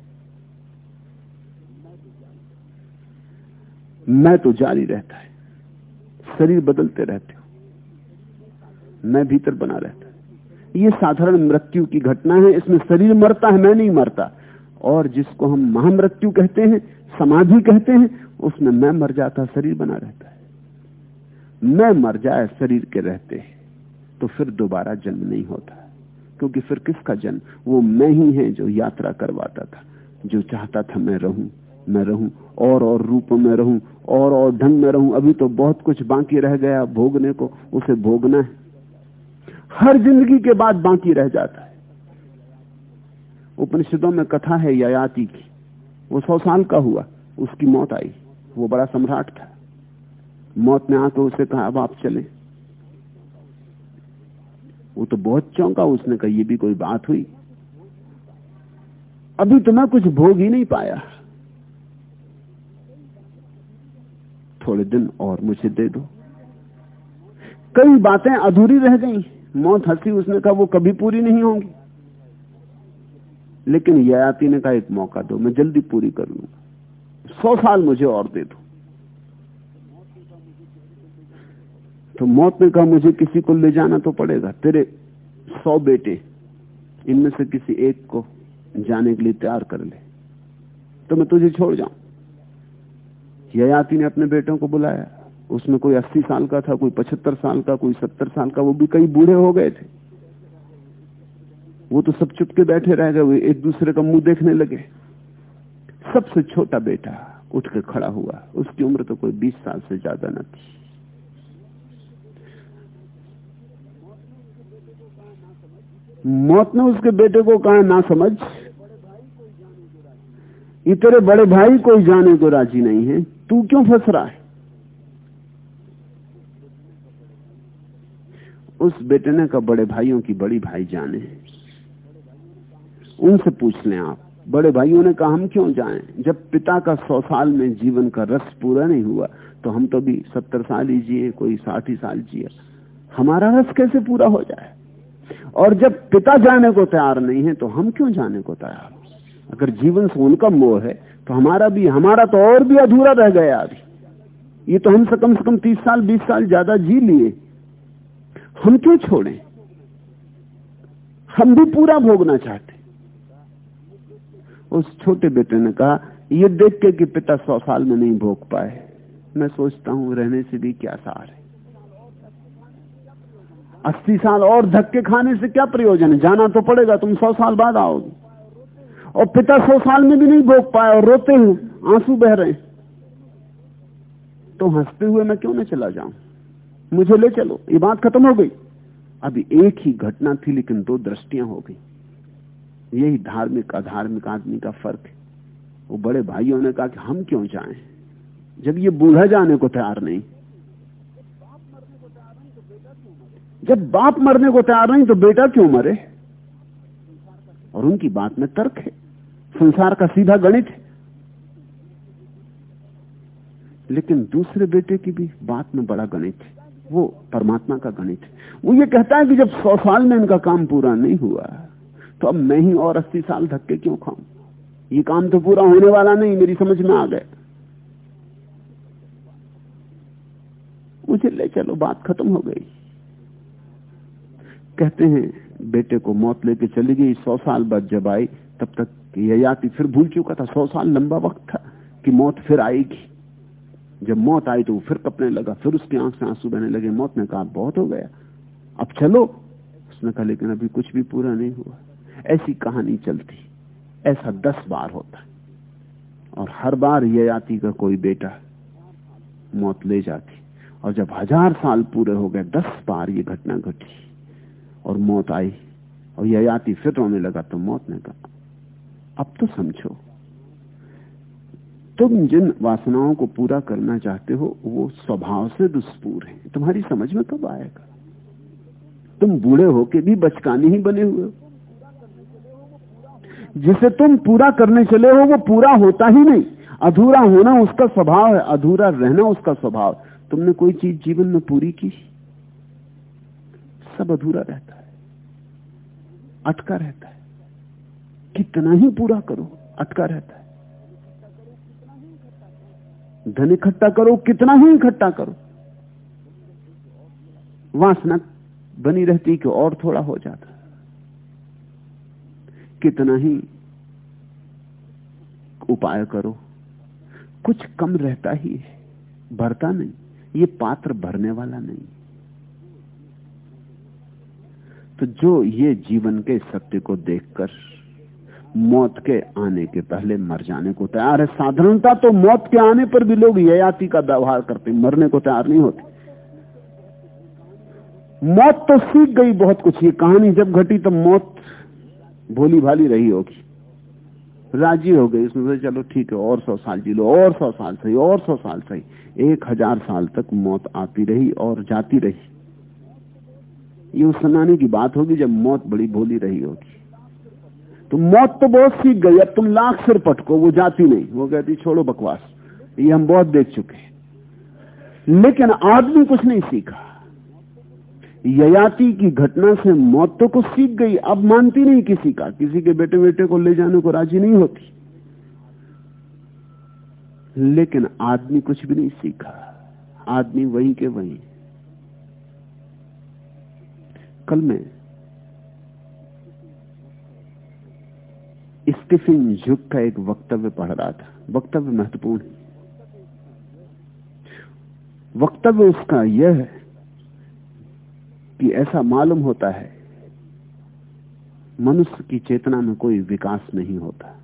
मैं तो जारी रहता है, शरीर बदलते रहते हो, मैं भीतर बना रहता ये साधारण मृत्यु की घटना है, इसमें शरीर मरता है, मैं नहीं मरता। और जिसको हम महामृत्यु कहते हैं, समाधि कहते हैं, उसमें मैं मर जाता, शरीर बना रहता है। मैं मर जाए, शरीर के रहते तो फिर दोबारा जन्म नहीं होता। क्योंकि फिर किसका जन्म? वो मैं ही है जो यात्रा करवाता था। जो चाहता था मैं रहूँ मैं रहूँ, और और रूप में रहूँ, और और ढंग में रहूँ। अभी तो बहुत कुछ बाकी रह गया, भोगने को, उसे भोगना है। हर ज़िंदगी के बाद बाकी रह जाता है। उपनिषदों में कथा है ययाति की। वो सौ साल का हुआ, उसकी मौत आई। वो बड़ा सम्राट था। मौत ने आकर उसे कहा, अब आप चले। वो तो बहुत चौंका, उसने कहा, ये भी कोई बात हुई? अभी तो मैं कुछ भोग ही नहीं पाया। थोड़े दिन और मुझे दे दो। कई बातें अधूरी रह गई। मौत हँसी उसने कहा, वो कभी पूरी नहीं होंगी। लेकिन ययाति ने कहा, एक मौका दो, मैं जल्दी पूरी कर लूँगा। सौ साल मुझे और दे दो। तो मौत ने कहा, मुझे किसी को ले जाना तो पड़ेगा। तेरे सौ बेटे, इनमें से किसी एक को जाने के लिए तैयार कर ले। तो मैं तुझे छोड़ जाऊँ। ययाति ने अपने बेटों को बुलाया। उसमें कोई अस्सी साल का था, कोई पचहत्तर साल का, कोई सत्तर साल का, वो भी कई बूढ़े हो गए थे। वो तो सब चुपके बैठे रह गए एक दूसरे का मुँह देखने लगे। सबसे छोटा बेटा उठ के खड़ा हुआ, उसकी उम्र तो कोई बीस साल से ज़्यादा न थी। मौत ने उसके बेटे को कहा, ना समझ ये तेरे बड़े भाई कोई जाने को राज़ी नहीं है, तू क्यों फंस रहा है? उस बेटे ने कहा, बड़े भाइयों की बड़ी भाई जाने उनसे पूछ लें आप, बड़े भाइयों ने कहा, हम क्यों जाएँ? जब पिता का सौ साल में जीवन का रस पूरा नहीं हुआ तो हम तो भी सत्तर साल ही जिए, कोई साठ ही साल जिए हमारा रस कैसे पूरा हो जाए? और जब पिता जाने को तैयार नहीं है तो हम क्यों जाने को तैयार अगर जीवन से उनका मोह है तो हमारा भी, हमारा तो और भी अधूरा रह गया अभी। ये तो हमसे कम से कम तीस साल, बीस साल ज़्यादा जी लिए। हम क्यों छोड़ें? हम भी पूरा भोगना चाहते उस छोटे बेटे ने कहा, ये देख के कि पिता सौ साल में नहीं भोग पाए। मैं सोचता हूँ रहने से भी क्या सार है। अस्सी साल और धक्के खाने से क्या प्रयोजन है? जाना तो पड़ेगा, तुम सौ साल बाद आओगे। और पिता सौ साल में भी नहीं भोग पाए और रोते हैं, आँसू बह रहे तो हँसते हुए मैं क्यों ना चला जाऊँ? मुझे ले चलो, ये बात खत्म हो गई। अभी एक ही घटना थी, लेकिन दो दृष्टियाँ हो गई। यही धार्मिक, अधार्मिक आदमी का फ़र्क है। वो बड़े भाइयों ने कहा कि हम क्यों जाए? जब ये बूढ़ा जाने को तैयार नहीं, जब बाप मरने को तैयार नहीं तो बेटा क्यों मरे? और उनकी बात में तर्क है। संसार का सीधा गणित है। लेकिन दूसरे बेटे की भी बात में बड़ा गणित है। वो परमात्मा का गणित वो ये कहता है कि जब सौ साल में इनका काम पूरा नहीं हुआ तो अब मैं ही और अस्सी साल धक्के क्यों खाऊं? ये काम तो पूरा होने वाला नहीं, मेरी समझ में आ गया मुझे ले चलो, बात खत्म हो गई। कहते हैं, बेटे को मौत लेके चली गई, सौ साल बाद जब आई, तब तक ययाति फिर भूल चुका था। सौ साल लंबा वक्त था कि मौत फिर आएगी। जब मौत आई तो वो फिर कपने लगा, फिर उसकी आँख से आँसू बहने लगे, मौत ने कहा, बहुत हो गया। अब चलो। उसने कहा, लेकिन अभी कुछ भी पूरा नहीं हुआ। ऐसी कहानी चलती, ऐसा दस बार होता और हर बार ययाति का कोई बेटा मौत ले जाती। और जब हज़ार साल पूरे हो गए, दस बार ये घटना घटी। और मौत आई, और ययाति फिर रोने लगा तो मौत ने कहा, अब तो समझो तुम जिन वासनाओं को पूरा करना चाहते हो, वो स्वभाव से दुष्पूर है। तुम्हारी समझ में कब आएगा? तुम बूढ़े होके भी बचकाने ही बने हुए हो। जिसे तुम पूरा करने चले हो, वो पूरा होता ही नहीं। अधूरा होना उसका स्वभाव है, अधूरा रहना उसका स्वभाव। तुमने कोई चीज़ जीवन में पूरी की? सब अधूरा रहता है। अटका रहता है। कितना ही पूरा करो, अटका रहता है। धन इकट्ठा करो, कितना ही इकट्ठा करो। वासना बनी रहती कि और थोड़ा हो जाता। कितना ही उपाय करो, कुछ कम रहता ही है भरता नहीं, ये पात्र भरने वाला नहीं। तो जो ये जीवन के सत्य को देखकर मौत के आने के पहले मर जाने को तैयार है। साधारणता तो मौत के आने पर भी लोग ययाति का व्यवहार करते मरने को तैयार नहीं होते। मौत तो सीख गई बहुत कुछ। ये कहानी जब घटी तब मौत भोली भाली रही होगी। राज़ी हो गई। उसमें से चलो ठीक है, और सौ साल जी लो, और सौ साल सही, और सौ साल सही। एक हज़ार साल तक मौत आती रही और जाती रही। ये उस सुनाने की बात होगी जब मौत बड़ी भोली रही होगी। तो मौत तो बहुत सीख गई, अब तुम लाख सिर पटको, वो जाती नहीं। वो कहती, छोड़ो बकवास, ये हम बहुत देख चुके लेकिन आदमी कुछ नहीं सीखा। ययाति की घटना से मौत तो कुछ सीख गई, अब मानती नहीं किसी का। किसी के बेटे बेटे को ले जाने को राज़ी नहीं होती। लेकिन आदमी कुछ भी नहीं सीखा। आदमी वही के वही। कल मैं स्टीफिन जुग का एक वक्तव्य पढ़ रहा था। वक्तव्य महत्वपूर्ण है। वक्तव्य उसका यह है कि ऐसा मालूम होता है, मनुष्य की चेतना में कोई विकास नहीं होता।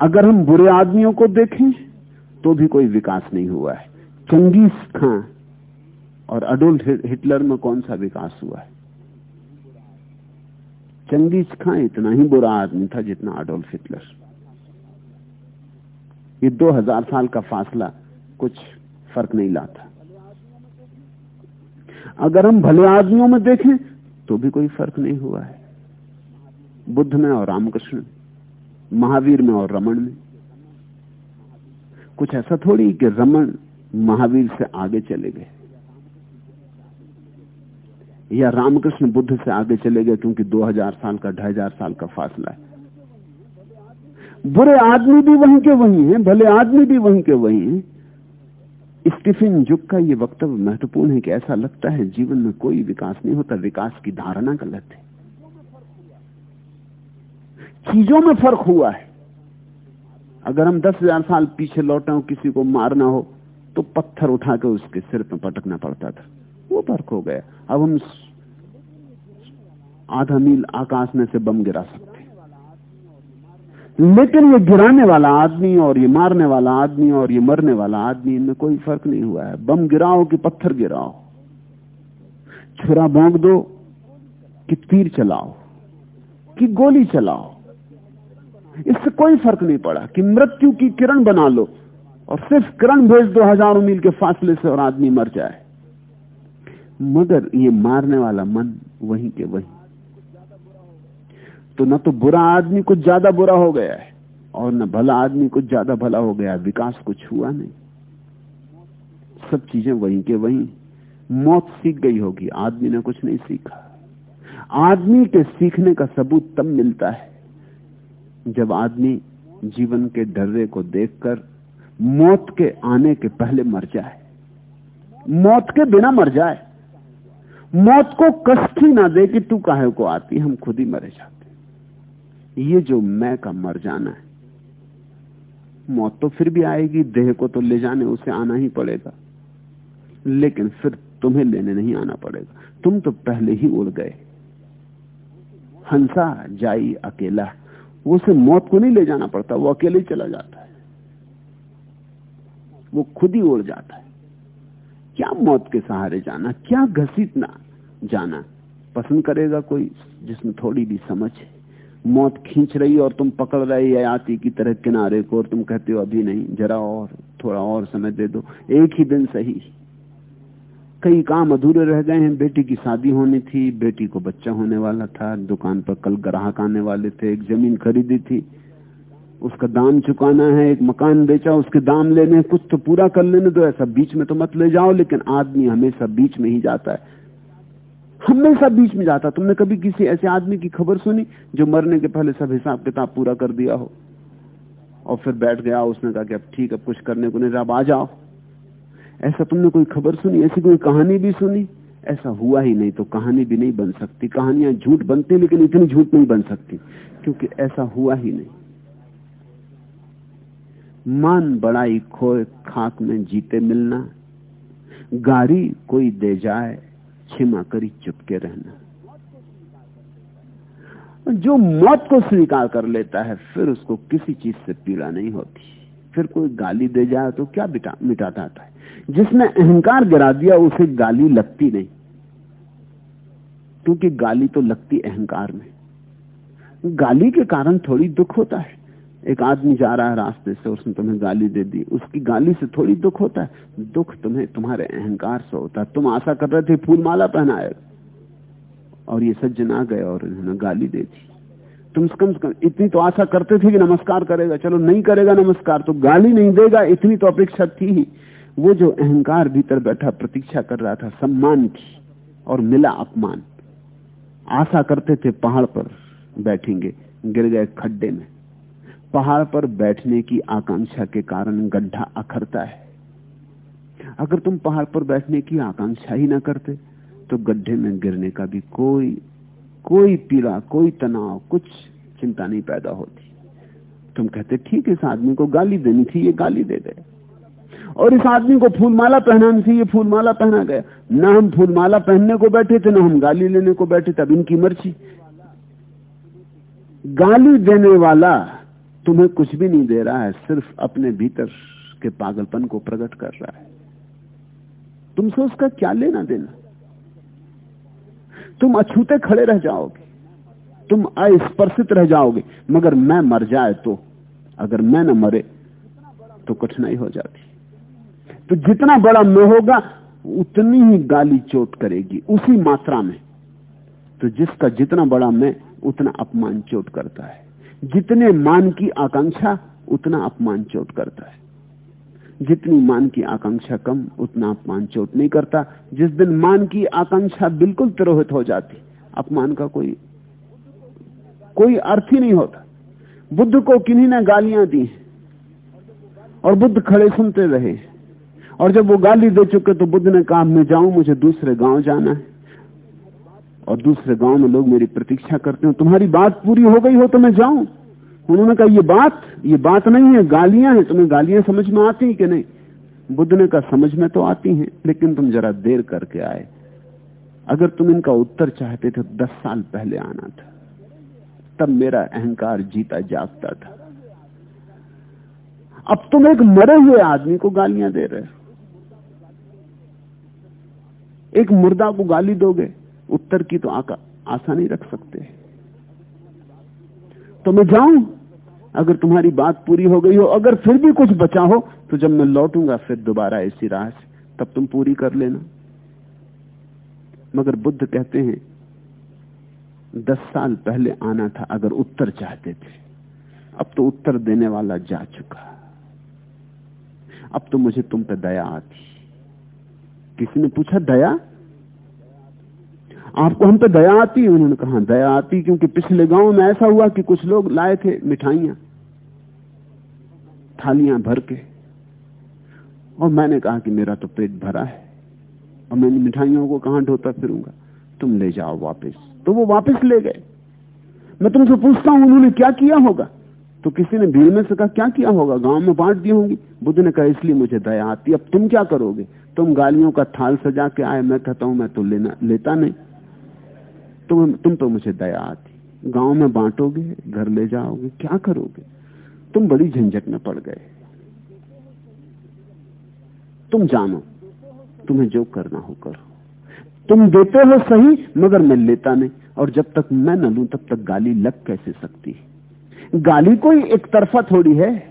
अगर हम बुरे आदमियों को देखें तो भी कोई विकास नहीं हुआ है। चंगीज खां और अडोल्ट हिटलर में कौन सा विकास हुआ है? चंगीज खां इतना ही बुरा आदमी था जितना अडोल्फ हिटलर ये 2000 साल का फासला कुछ फ़र्क नहीं लाता। अगर हम भले आदमियों में देखें तो भी कोई फ़र्क नहीं हुआ है। बुद्ध में और रामकृष्ण महावीर में और रमन में। कुछ ऐसा थोड़ी कि रमन महावीर से आगे चले गए। या रामकृष्ण बुद्ध से आगे चले गए क्योंकि 2000 साल का, ढाई हज़ार साल का फासला है। बुरे आदमी भी वहीं के वहीं हैं, भले आदमी भी वहीं के वहीं हैं। स्टीफिन जुग का ये वक्तव्य महत्वपूर्ण है कि ऐसा लगता है जीवन में कोई विकास नहीं होता, विकास की धारणा गलत है। चीज़ों में फ़र्क हुआ है। अगर हम दस हज़ार साल पीछे लौटे हो, किसी को मारना हो तो पत्थर उठा के उसके सिर पर पटकना पड़ता था। वो फ़र्क हो गया। अब हम आधा मील आकाश में से बम गिरा सकते लेकिन ये गिराने वाला आदमी और ये मारने वाला आदमी और ये मरने वाला आदमी, इनमें कोई फ़र्क नहीं हुआ है। बम गिराओ कि पत्थर गिराओ? छुरा भोंक दो कि तीर चलाओ, कि गोली चलाओ? इससे कोई फ़र्क नहीं पड़ा कि मृत्यु की किरण बना लो और सिर्फ़ किरण भेज दो हज़ारों मील के फासले से और आदमी मर जाए। मगर ये मारने वाला मन वहीं के वहीं। तो न तो बुरा आदमी कुछ ज़्यादा बुरा हो गया है, और न भला आदमी कुछ ज़्यादा भला हो गया विकास कुछ हुआ नहीं। सब चीज़ें वहीं के वहीं। मौत सीख गई होगी, आदमी ने कुछ नहीं सीखा। आदमी के सीखने का सबूत तब मिलता है, जब आदमी जीवन के डर्रे को देखकर मौत के आने के पहले मर जाए। मौत के बिना मर जाए। मौत को कष्ट ही ना दे कि तू काहे को आती हम खुद ही मरे जाते ये जो मैं का मर जाना है, मौत तो फिर भी आएगी, देह को तो ले जाने, उसे आना ही पड़ेगा। लेकिन फिर तुम्हें लेने नहीं आना पड़ेगा। तुम तो पहले ही उड़ गए। हंसा, जाई, अकेला। उसे मौत को नहीं ले जाना पड़ता, वो अकेले चला जाता है। वो खुद ही उड़ जाता है। क्या मौत के सहारे जाना, क्या घसीटना जाना। पसंद करेगा कोई जिसमें थोड़ी भी समझ है। मौत खींच रही और तुम पकड़ रहे आती की तरह किनारे को और तुम कहते हो, अभी नहीं, जरा और, थोड़ा और समय दे दो, एक ही दिन सही। कई काम अधूरे रह गए हैं। बेटी की शादी होनी थी, बेटी को बच्चा होने वाला था, दुकान पर कल ग्राहक आने वाले थे, एक ज़मीन खरीदी थी। उसका दाम चुकाना है, एक मकान बेचा, उसके दाम लेने, कुछ तो पूरा कर लेने दो, ऐसा बीच में तो मत ले जाओ, लेकिन आदमी हमेशा बीच में ही जाता है। हमेशा बीच में जाता तुमने कभी किसी ऐसे आदमी की खबर सुनी, जो मरने के पहले सब हिसाब किताब पूरा कर दिया हो? और फिर बैठ गया, उसने कहा कि अब ठीक है कुछ करने को नहीं, अब आ जाओ। ऐसा तुमने कोई खबर सुनी, ऐसी कोई कहानी भी सुनी? ऐसा हुआ ही नहीं तो कहानी भी नहीं बन सकती। कहानियाँ झूठ बनती लेकिन इतनी झूठ नहीं बन सकती, क्योंकि ऐसा हुआ ही नहीं। मान बड़ाई खोए खाक में जीते मिलना गारी कोई दे जाए क्षमा करी चुपके रहना। जो मौत को स्वीकार कर लेता है, फिर उसको किसी चीज़ से पीड़ा नहीं होती। फिर कोई गाली दे जाए तो क्या मिटाता है? जिसने अहंकार गिरा दिया, उसे गाली लगती नहीं। क्योंकि गाली तो लगती अहंकार में। गाली के कारण थोड़ी दुख होता है। एक आदमी जा रहा है रास्ते से, उसने तुम्हें गाली दे दी। उसकी गाली से थोड़ी दुख होता है। दुख तुम्हें, तुम्हारे अहंकार से होता है। तुम आशा कर रहे थे फूल माला पहनाएगा और ये सज्जन आ गए और इन्होंने गाली दे दी। तुम कम से कम इतनी तो आशा करते थे कि नमस्कार करेगा। चलो, नहीं करेगा नमस्कार तो गाली नहीं देगा। इतनी तो अपेक्षा थी ही। वो जो अहंकार भीतर बैठा प्रतीक्षा कर रहा था, सम्मान की और मिला अपमान। आशा करते थे पहाड़ पर बैठेंगे, गिर गए खड्डे में। पहाड़ पर बैठने की आकांक्षा के कारण गड्ढा अखरता है। अगर तुम पहाड़ पर बैठने की आकांक्षा ही ना करते तो गड्ढे में गिरने का भी कोई कोई पीड़ा, कोई तनाव, कुछ चिंता नहीं पैदा होती। तुम कहते, ठीक है इस आदमी को गाली देनी थी, ये गाली दे गए और इस आदमी को फूलमाला पहनानी थी, ये फूलमाला पहना गया। ना हम फूलमाला पहनने को बैठे थे, ना हम गाली लेने को बैठे थे, अब इनकी मर्ज़ी। गाली देने वाला तुम्हें कुछ भी नहीं दे रहा है, सिर्फ़ अपने भीतर के पागलपन को प्रकट कर रहा है। तुमसे उसका क्या लेना देना? तुम अछूते खड़े रह जाओगे। तुम अस्पर्शित रह जाओगे। मगर मैं मर जाए तो अगर मैं न मरे तो कठिनाई हो जाती। तो जितना बड़ा मैं होगा, उतनी ही गाली चोट करेगी, उसी मात्रा में। तो जिसका जितना बड़ा मैं, उतना अपमान चोट करता है। जितने मान की आकांक्षा, उतना अपमान चोट करता है। जितनी मान की आकांक्षा कम, उतना अपमान चोट नहीं करता। जिस दिन मान की आकांक्षा बिल्कुल तिरोहित हो जाती, अपमान का कोई कोई अर्थ ही नहीं होता। बुद्ध को किन्हीं ने गालियाँ दी और बुद्ध खड़े सुनते रहे और जब वो गाली दे चुके तो बुद्ध ने कहा, मैं जाऊँ, मुझे दूसरे गाँव जाना है। और दूसरे गाँव में लोग मेरी प्रतीक्षा करते हो, तुम्हारी बात पूरी हो गई हो तो मैं जाऊँ। उन्होंने कहा, ये बात ये बात नहीं है, गालियाँ हैं, तुम्हें गालियाँ समझ में आती कि नहीं? बुद्ध ने कहा, समझ में तो आती हैं, लेकिन तुम जरा देर करके आए। अगर तुम इनका उत्तर चाहते थे दस साल पहले आना था। तब मेरा अहंकार जीता जागता था। अब तुम एक मरे हुए आदमी को गालियाँ दे रहे हो। एक मुर्दा को गाली दोगे। उत्तर की तो आका आशा नहीं रख सकते तो मैं जाऊँ, अगर तुम्हारी बात पूरी हो गई हो, अगर फिर भी कुछ बचा हो तो जब मैं लौटूँगा फिर दोबारा इसी राह से, तब तुम पूरी कर लेना। मगर बुद्ध कहते हैं, दस साल पहले आना था अगर उत्तर चाहते थे, अब तो उत्तर देने वाला जा चुका। अब तो मुझे तुम पे दया आती। किसी ने पूछा, दया? आपको हम पे दया आती उन्होंने कहा दया आती क्योंकि पिछले गाँव में ऐसा हुआ कि कुछ लोग लाए थे मिठाइयाँ, थालियाँ भर के। और मैंने कहा कि मेरा तो पेट भरा है, और मैंने मिठाइयों को कहाँ ढोता फिरूँगा? तुम ले जाओ वापस। तो वो वापस ले गए। मैं तुमसे पूछता हूँ, उन्होंने क्या किया होगा? तो किसी ने भीड़ में से कहा, क्या किया होगा? गाँव में बांट दी होंगी। बुद्ध ने कहा, इसलिए मुझे दया आती अब तुम क्या करोगे? तुम गालियों का थाल सजा के आए, मैं कहता हूँ, मैं तो लेना, लेता नहीं। तुम तुम तो मुझे दया आती। गाँव में बांटोगे, घर ले जाओगे, क्या करोगे? तुम बड़ी झंझट में पड़ गए। तुम जानो, तुम्हें जो करना हो करो। तुम देते हो सही, मगर मैं लेता नहीं, और जब तक मैं न लू, तब तक गाली लग कैसे सकती? गाली कोई एक तरफा थोड़ी है।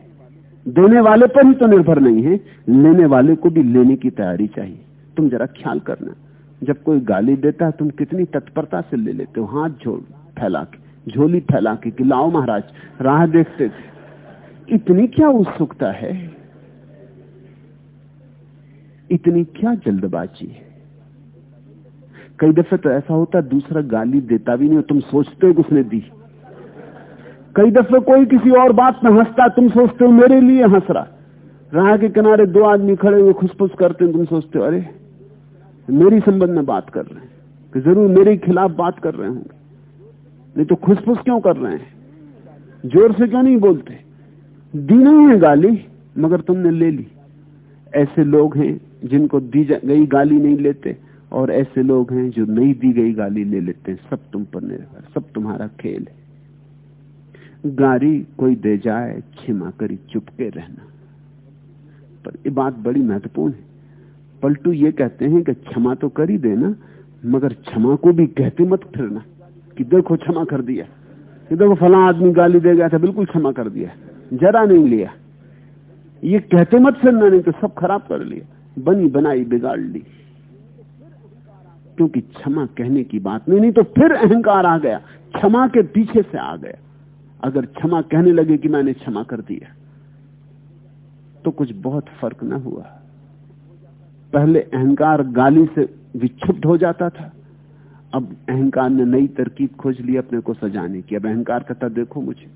देने वाले पर ही तो निर्भर नहीं है। लेने वाले को भी लेने की तैयारी चाहिए। तुम जरा ख्याल करना। जब कोई गाली देता है तुम कितनी तत्परता से ले लेते हो? हाथ झोल फैला के, झोली फैला के कि लाओ महाराज, राह देखते थे। इतनी क्या उत्सुकता है? इतनी क्या जल्दबाजी है? कई दफे तो ऐसा होता, दूसरा गाली देता भी नहीं तुम सोचते हो उसने दी। कई दफे कोई किसी और बात में हंसता तुम सोचते हो मेरे लिए हंस रहा राह के किनारे दो आदमी खड़े हुए खुशफुस करते तुम सोचते हो, अरे मेरी संबंध में बात कर रहे हैं कि ज़रूर मेरे खिलाफ बात कर रहे होंगे। नहीं तो खुशफुस क्यों कर रहे हैं? ज़ोर से क्यों नहीं बोलते? दी नहीं है गाली, मगर तुमने ले ली। ऐसे लोग हैं जिनको दी गई गाली नहीं लेते, और ऐसे लोग हैं जो नहीं दी गई गाली ले लेते हैं। सब तुम पर निर्भर, सब तुम्हारा खेल है। गाली कोई दे जाए, क्षमा करी, चुपके रहना। पर ये बात बड़ी महत्वपूर्ण है। पलटू ये कहते हैं कि क्षमा तो कर ही देना, मगर क्षमा को भी कहते मत फिरना कि देखो क्षमा कर दिया। कि देखो फला आदमी गाली दे गया था, बिल्कुल क्षमा कर दिया। जरा नहीं लिया। ये कहते मत फिरना, नहीं तो सब खराब कर लिया। बनी बनाई बिगाड़ ली। क्योंकि क्षमा कहने की बात नहीं नहीं तो फिर अहंकार आ गया। क्षमा के पीछे से आ गया। अगर क्षमा कहने लगे कि मैंने क्षमा कर दिया तो कुछ बहुत फ़र्क ना हुआ। पहले अहंकार गाली से विक्षुब्ध हो जाता था। अब अहंकार ने नई तरकीब खोज ली अपने को सजाने की। अब अहंकार कहता, देखो मुझे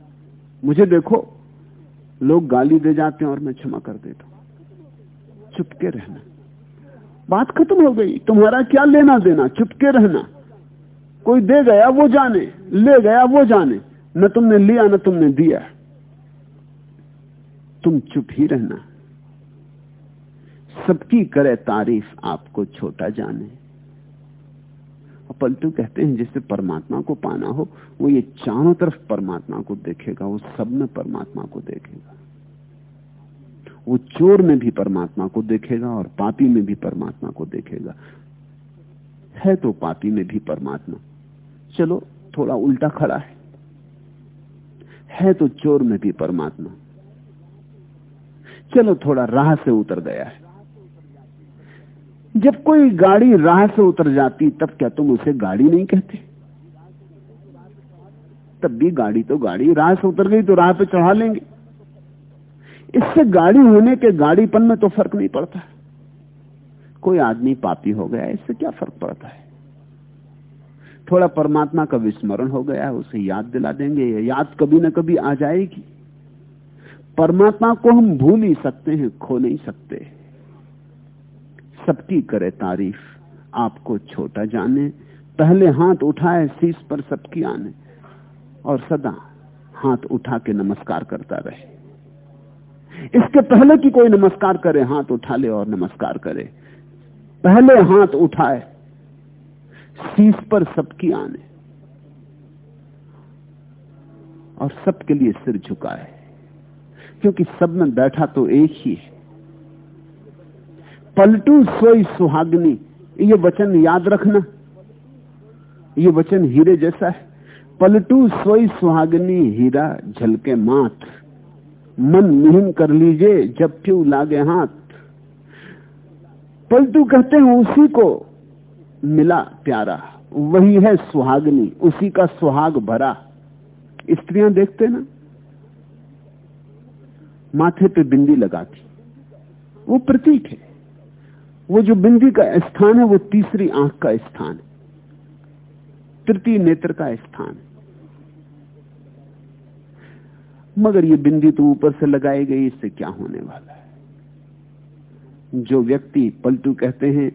मुझे देखो। लोग गाली दे जाते हैं और मैं क्षमा कर देता हूँ। चुपके रहना। बात खत्म हो गई। तुम्हारा क्या लेना देना? चुपके रहना। कोई दे गया, वो जाने। ले गया, वो जाने। न तुमने लिया, न तुमने दिया। तुम चुप ही रहना। सबकी करे तारीफ़ आपको छोटा जाने। पलटू कहते हैं, जिससे परमात्मा को पाना हो, वो ये चारों तरफ़ परमात्मा को देखेगा, वो सब में परमात्मा को देखेगा। वो चोर में भी परमात्मा को देखेगा और पापी में भी परमात्मा को देखेगा। है तो पापी में भी परमात्मा। चलो, थोड़ा उल्टा खड़ा है। है तो चोर में भी परमात्मा। चलो, थोड़ा राह से उतर गया है। जब कोई गाड़ी राह से उतर जाती, तब क्या तुम उसे गाड़ी नहीं कहते? तब भी गाड़ी तो गाड़ी, राह से उतर गई तो राह पे चढ़ा लेंगे। इससे गाड़ी होने के गाड़ीपन में तो फ़र्क नहीं पड़ता। कोई आदमी पापी हो गया, इससे क्या फ़र्क पड़ता है? थोड़ा परमात्मा का विस्मरण हो गया है उसे याद दिला देंगे याद कभी ना कभी आ जाएगी। परमात्मा को हम भूल ही सकते हैं, खो नहीं सकते। सबकी करे तारीफ़। आपको छोटा जाने, पहले हाथ उठाए, शीश पर सबकी आने। और सदा हाथ उठा के नमस्कार करता रहे। इसके पहले कि कोई नमस्कार करे, हाथ उठा ले और नमस्कार करे। पहले हाथ उठाए, शीश पर सबकी आने। और सबके लिए सिर झुकाए। क्योंकि सब में बैठा तो एक ही है। पलटू सोई सुहागनी। ये वचन याद रखना। ये वचन हीरे जैसा है। पलटू सोई सुहागनी, हीरा झलके माथ। मन मिहिन कर लीजिए, जब क्यों लागे हाथ। पलटू कहते हैं, उसी को मिला प्यारा। वही है सुहागनी, उसी का सुहाग भरा। स्त्रियाँ देखते ना? माथे पे बिंदी लगाती। वो प्रतीक है। वो जो बिंदी का स्थान है, वो तीसरी आँख का स्थान है। तृतीय नेत्र का स्थान मगर ये बिंदी तो ऊपर से लगाई गई, इससे क्या होने वाला है? जो व्यक्ति पलटू कहते हैं,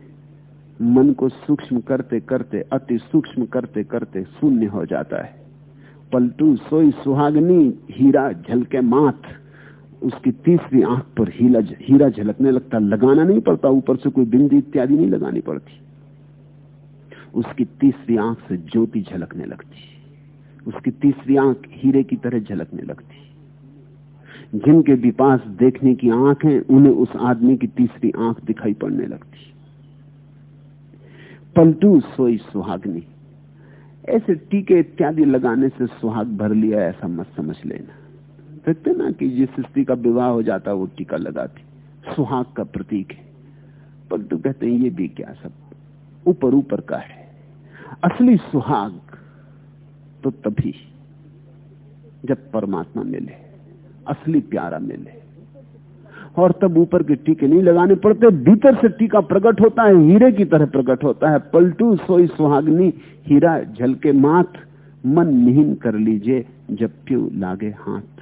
मन को सूक्ष्म करते करते, अति सूक्ष्म करते करते शून्य हो जाता है। पलटू सोई सुहागनी, हीरा झलके माथ। उसकी तीसरी आँख पर हीरा हीरा झलकने लगता, लगाना नहीं पड़ता, ऊपर से कोई बिंदी इत्यादि नहीं लगानी पड़ती। उसकी तीसरी आँख से ज्योति झलकने लगती। उसकी तीसरी आँख हीरे की तरह झलकने लगती। जिनके भी पास देखने की आँख है, उन्हें उस आदमी की तीसरी आँख दिखाई पड़ने लगती। पलटू सोई सुहागनी, ऐसे टीके इत्यादि लगाने से सुहाग भर लिया ऐसा मत समझ लेना। देखते ना कि जिस स्त्री का विवाह हो जाता, वो टीका लगाती। सुहाग का प्रतीक है। पलटू कहते हैं, ये भी क्या सब ऊपर ऊपर का है। असली सुहाग तो तभी जब परमात्मा मिले, असली प्यारा मिले। और तब ऊपर के टीके नहीं लगाने पड़ते, भीतर से टीका प्रकट होता है, हीरे की तरह प्रकट होता है। पलटू सोई सुहागनी, हीरा झलके माथ, मन निहीन कर लीजिए, जब प्यू लागे हाथ।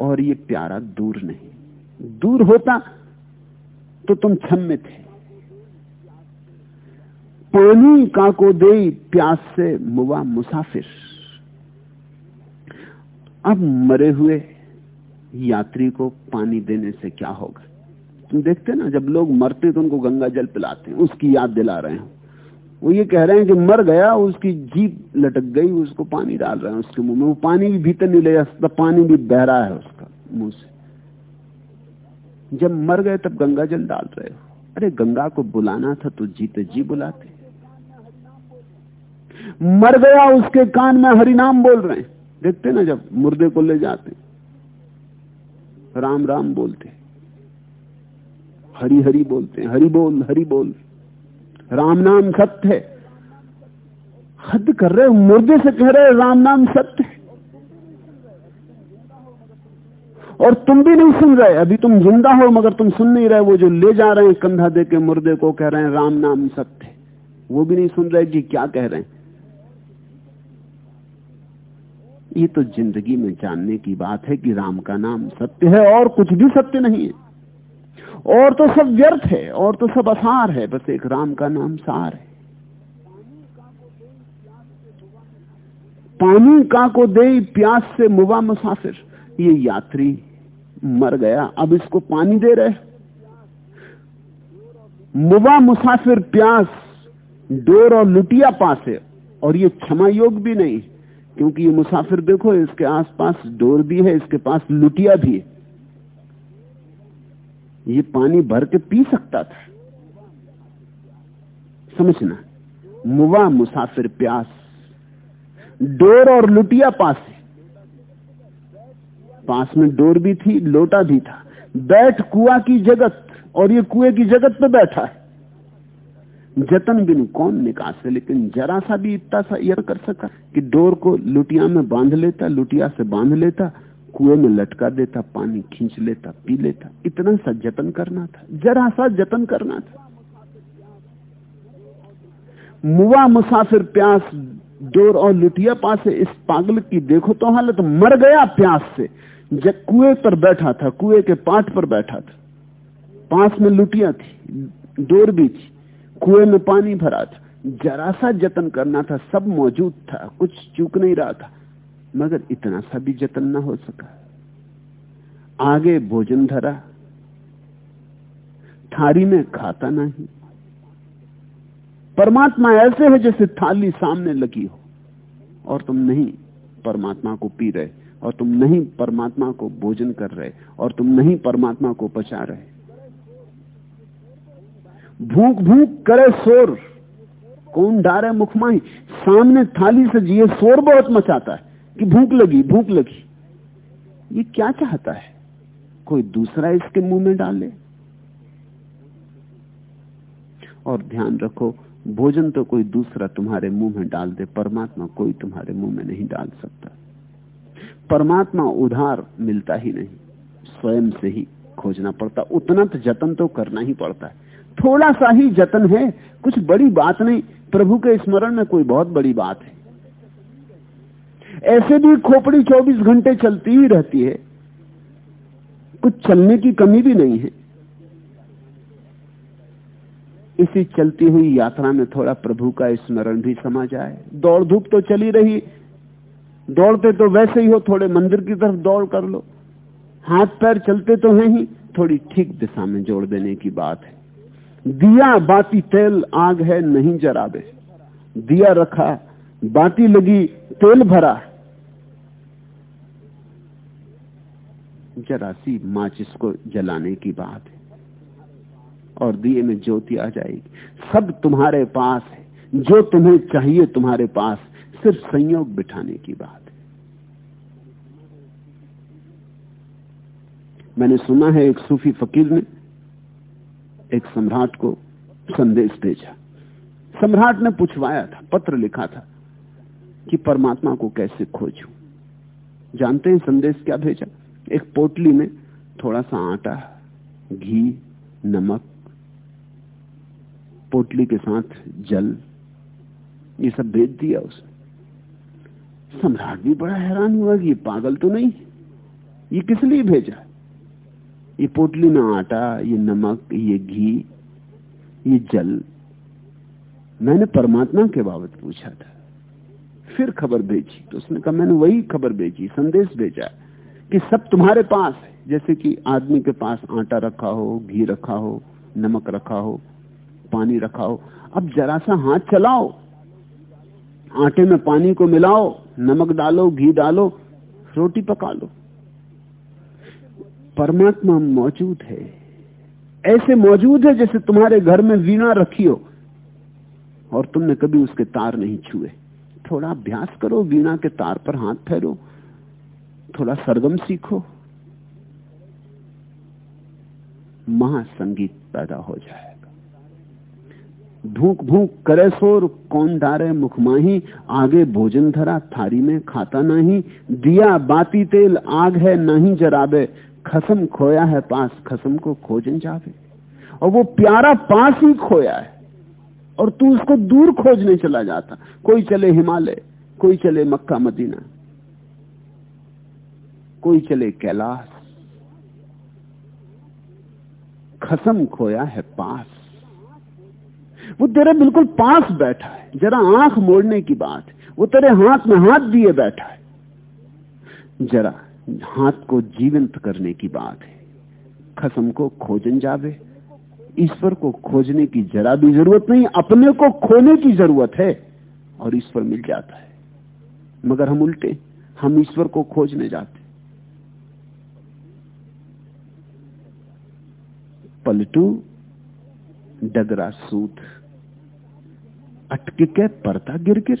और ये प्यारा दूर नहीं। दूर होता तो तुम छम में थे पानी का को दे प्यास से मुआ मुसाफिर। अब मरे हुए यात्री को पानी देने से क्या होगा? तुम देखते ना, जब लोग मरते तो उनको गंगा जल पिलाते हैं, उसकी याद दिला रहे हैं। वो ये कह रहे हैं कि मर गया, उसकी जीप लटक गई, उसको पानी डाल रहे हैं उसके मुँह में। वो पानी भी भीतर नहीं ले जा सकता, पानी भी बह रहा है उसका मुँह से। जब मर गए, तब गंगा जल डाल रहे हो। अरे गंगा को बुलाना था तो जीते जी बुलाते। मर गया, उसके कान में हरिनाम बोल रहे हैं। देखते ना, जब मुर्दे को ले जाते राम राम बोलते हरी हरी बोलते हरि बोल, हरी बोल। राम नाम सत्य है। हद कर रहे मुर्दे से कह रहे राम नाम सत्य है। और तुम भी नहीं सुन रहे, अभी तुम ज़िंदा हो, मगर तुम सुन नहीं रहे, वो जो ले जा रहे हैं कंधा दे के मुर्दे को कह रहे हैं, राम नाम सत्य वो भी नहीं सुन रहे कि क्या कह रहे हैं। ये तो ज़िंदगी में जानने की बात है कि राम का नाम सत्य है, और कुछ भी सत्य नहीं है। और तो सब व्यर्थ है, और तो सब असार है, बस एक राम का नाम सार है। पानी का को दे प्यास से मुबा मुसाफिर, ये यात्री मर गया, अब इसको पानी दे रहे मुबा मुसाफिर प्यास, डोर और लुटिया पास है, और ये क्षमा योग भी नहीं, क्योंकि ये मुसाफिर देखो, इसके आसपास डोर भी है, इसके पास लुटिया भी है। ये पानी भर के पी सकता था। समझना मुवा मुसाफिर प्यास, डोर और लुटिया पास है। पास में डोर भी थी, लोटा भी था। बैठ कुआ की जगत, और ये कुएँ की जगत पे बैठा है। जतन बिन कौन निकासे लेकिन जरा सा भी इतना सा यह कर सका कि डोर को लुटिया में बाँध लेता, लुटिया से बाँध लेता कुएँ में लटका देता, पानी खींच लेता, पी लेता। इतना सा जतन करना था, जरा सा जतन करना था। मुआ मुसाफिर प्यास डोर और लुटिया पास, इस पागल की देखो तो हालत, मर गया प्यास से। जब कुएँ पर बैठा था, कुएँ के पाट पर बैठा था। पास में लुटिया थी, डोर भी थी, कुएँ में पानी भरा था। जरा सा जतन करना था, सब मौजूद था, कुछ चूक नहीं रहा था। मगर इतना सा भी जतन ना हो सका। आगे भोजन धरा थारी में खाता नहीं। परमात्मा ऐसे है जैसे थाली सामने लगी हो, और तुम नहीं परमात्मा को पी रहे, और तुम नहीं परमात्मा को भोजन कर रहे, और तुम नहीं परमात्मा को पचा रहे। भूख भूख करे शोर, कौन डारे मुखमाही सामने थाली से जिए शोर बहुत मचाता है। कि भूख लगी भूख लगी। ये क्या चाहता है? कोई दूसरा इसके मुँह में डाले। और ध्यान रखो, भोजन तो कोई दूसरा तुम्हारे मुँह में डाल दे, परमात्मा कोई तुम्हारे मुँह में नहीं डाल सकता। परमात्मा उधार मिलता ही नहीं, स्वयं से ही खोजना पड़ता। उतना तो जतन तो करना ही पड़ता है। थोड़ा सा ही जतन है, कुछ बड़ी बात नहीं। प्रभु के स्मरण में कोई बहुत बड़ी बात है। ऐसे भी खोपड़ी 24 घंटे चलती ही रहती है। कुछ चलने की कमी भी नहीं है। इसी चलती हुई यात्रा में थोड़ा प्रभु का स्मरण भी समा जाए। दौड़ धूप तो चली रही। दौड़ते तो वैसे ही हो, थोड़े मंदिर की तरफ़ दौड़ कर लो। हाथ पैर चलते तो हैं ही, थोड़ी ठीक दिशा में जोड़ देने की बात है। दिया बाती तेल, आग है नहीं जराबे। दिया रखा, बाती लगी, तेल भरा। जरा सी माचिस को जलाने की बात है। और दिए में ज्योति आ जाएगी। सब तुम्हारे पास है। जो तुम्हें चाहिए तुम्हारे पास। सिर्फ़ संयोग बिठाने की बात है। मैंने सुना है एक सूफी फकीर ने एक सम्राट को संदेश भेजा। सम्राट ने पूछवाया था, पत्र लिखा था कि परमात्मा को कैसे खोजूं। जानते हैं संदेश क्या भेजा? एक पोटली में थोड़ा सा आटा, घी, नमक, पोटली के साथ जल, ये सब भेज दिया उसने सम्राट भी बड़ा हैरान हुआ कि ये पागल तो नहीं, ये किस लिए भेजा? ये पोटली में आटा, ये नमक, ये घी, ये जल, मैंने परमात्मा के बाबत पूछा था। फिर खबर भेजी तो उसने कहा, मैंने वही खबर भेजी, संदेश भेजा कि सब तुम्हारे पास है। जैसे कि आदमी के पास आटा रखा हो, घी रखा हो, नमक रखा हो, पानी रखा हो। अब जरा सा हाथ चलाओ, आटे में पानी को मिलाओ, नमक डालो, घी डालो, रोटी पका लो। परमात्मा मौजूद है। ऐसे मौजूद है जैसे तुम्हारे घर में वीणा रखी हो और तुमने कभी उसके तार नहीं छुए। थोड़ा अभ्यास करो, वीणा के तार पर हाथ फेरो। थोड़ा सरगम सीखो। महासंगीत पैदा हो जाएगा। भूख भूख करे सोर कौन डारे मुखमाही आगे भोजन धरा, थारी में खाता नहीं, दिया बाती तेल, आग है नहीं जराबे, खसम खोया है पास, खसम को खोजन जावे। और वो प्यारा पास ही खोया है, और तू उसको दूर खोजने चला जाता। कोई चले हिमालय, कोई चले मक्का मदीना कोई चले कैलाश। खसम खोया है पास। वो तेरे बिल्कुल पास बैठा है। जरा आँख मोड़ने की बात वो तेरे हाथ में हाथ दिए बैठा है। जरा हाथ को जीवंत करने की बात है। खसम को खोजन जावे। ईश्वर को खोजने की जरा भी ज़रूरत नहीं, अपने को खोने की ज़रूरत है और ईश्वर मिल जाता है। मगर हम उल्टे, हम ईश्वर को खोजने जाते पलटू डगरा सूत। अटके के परता गिर गिर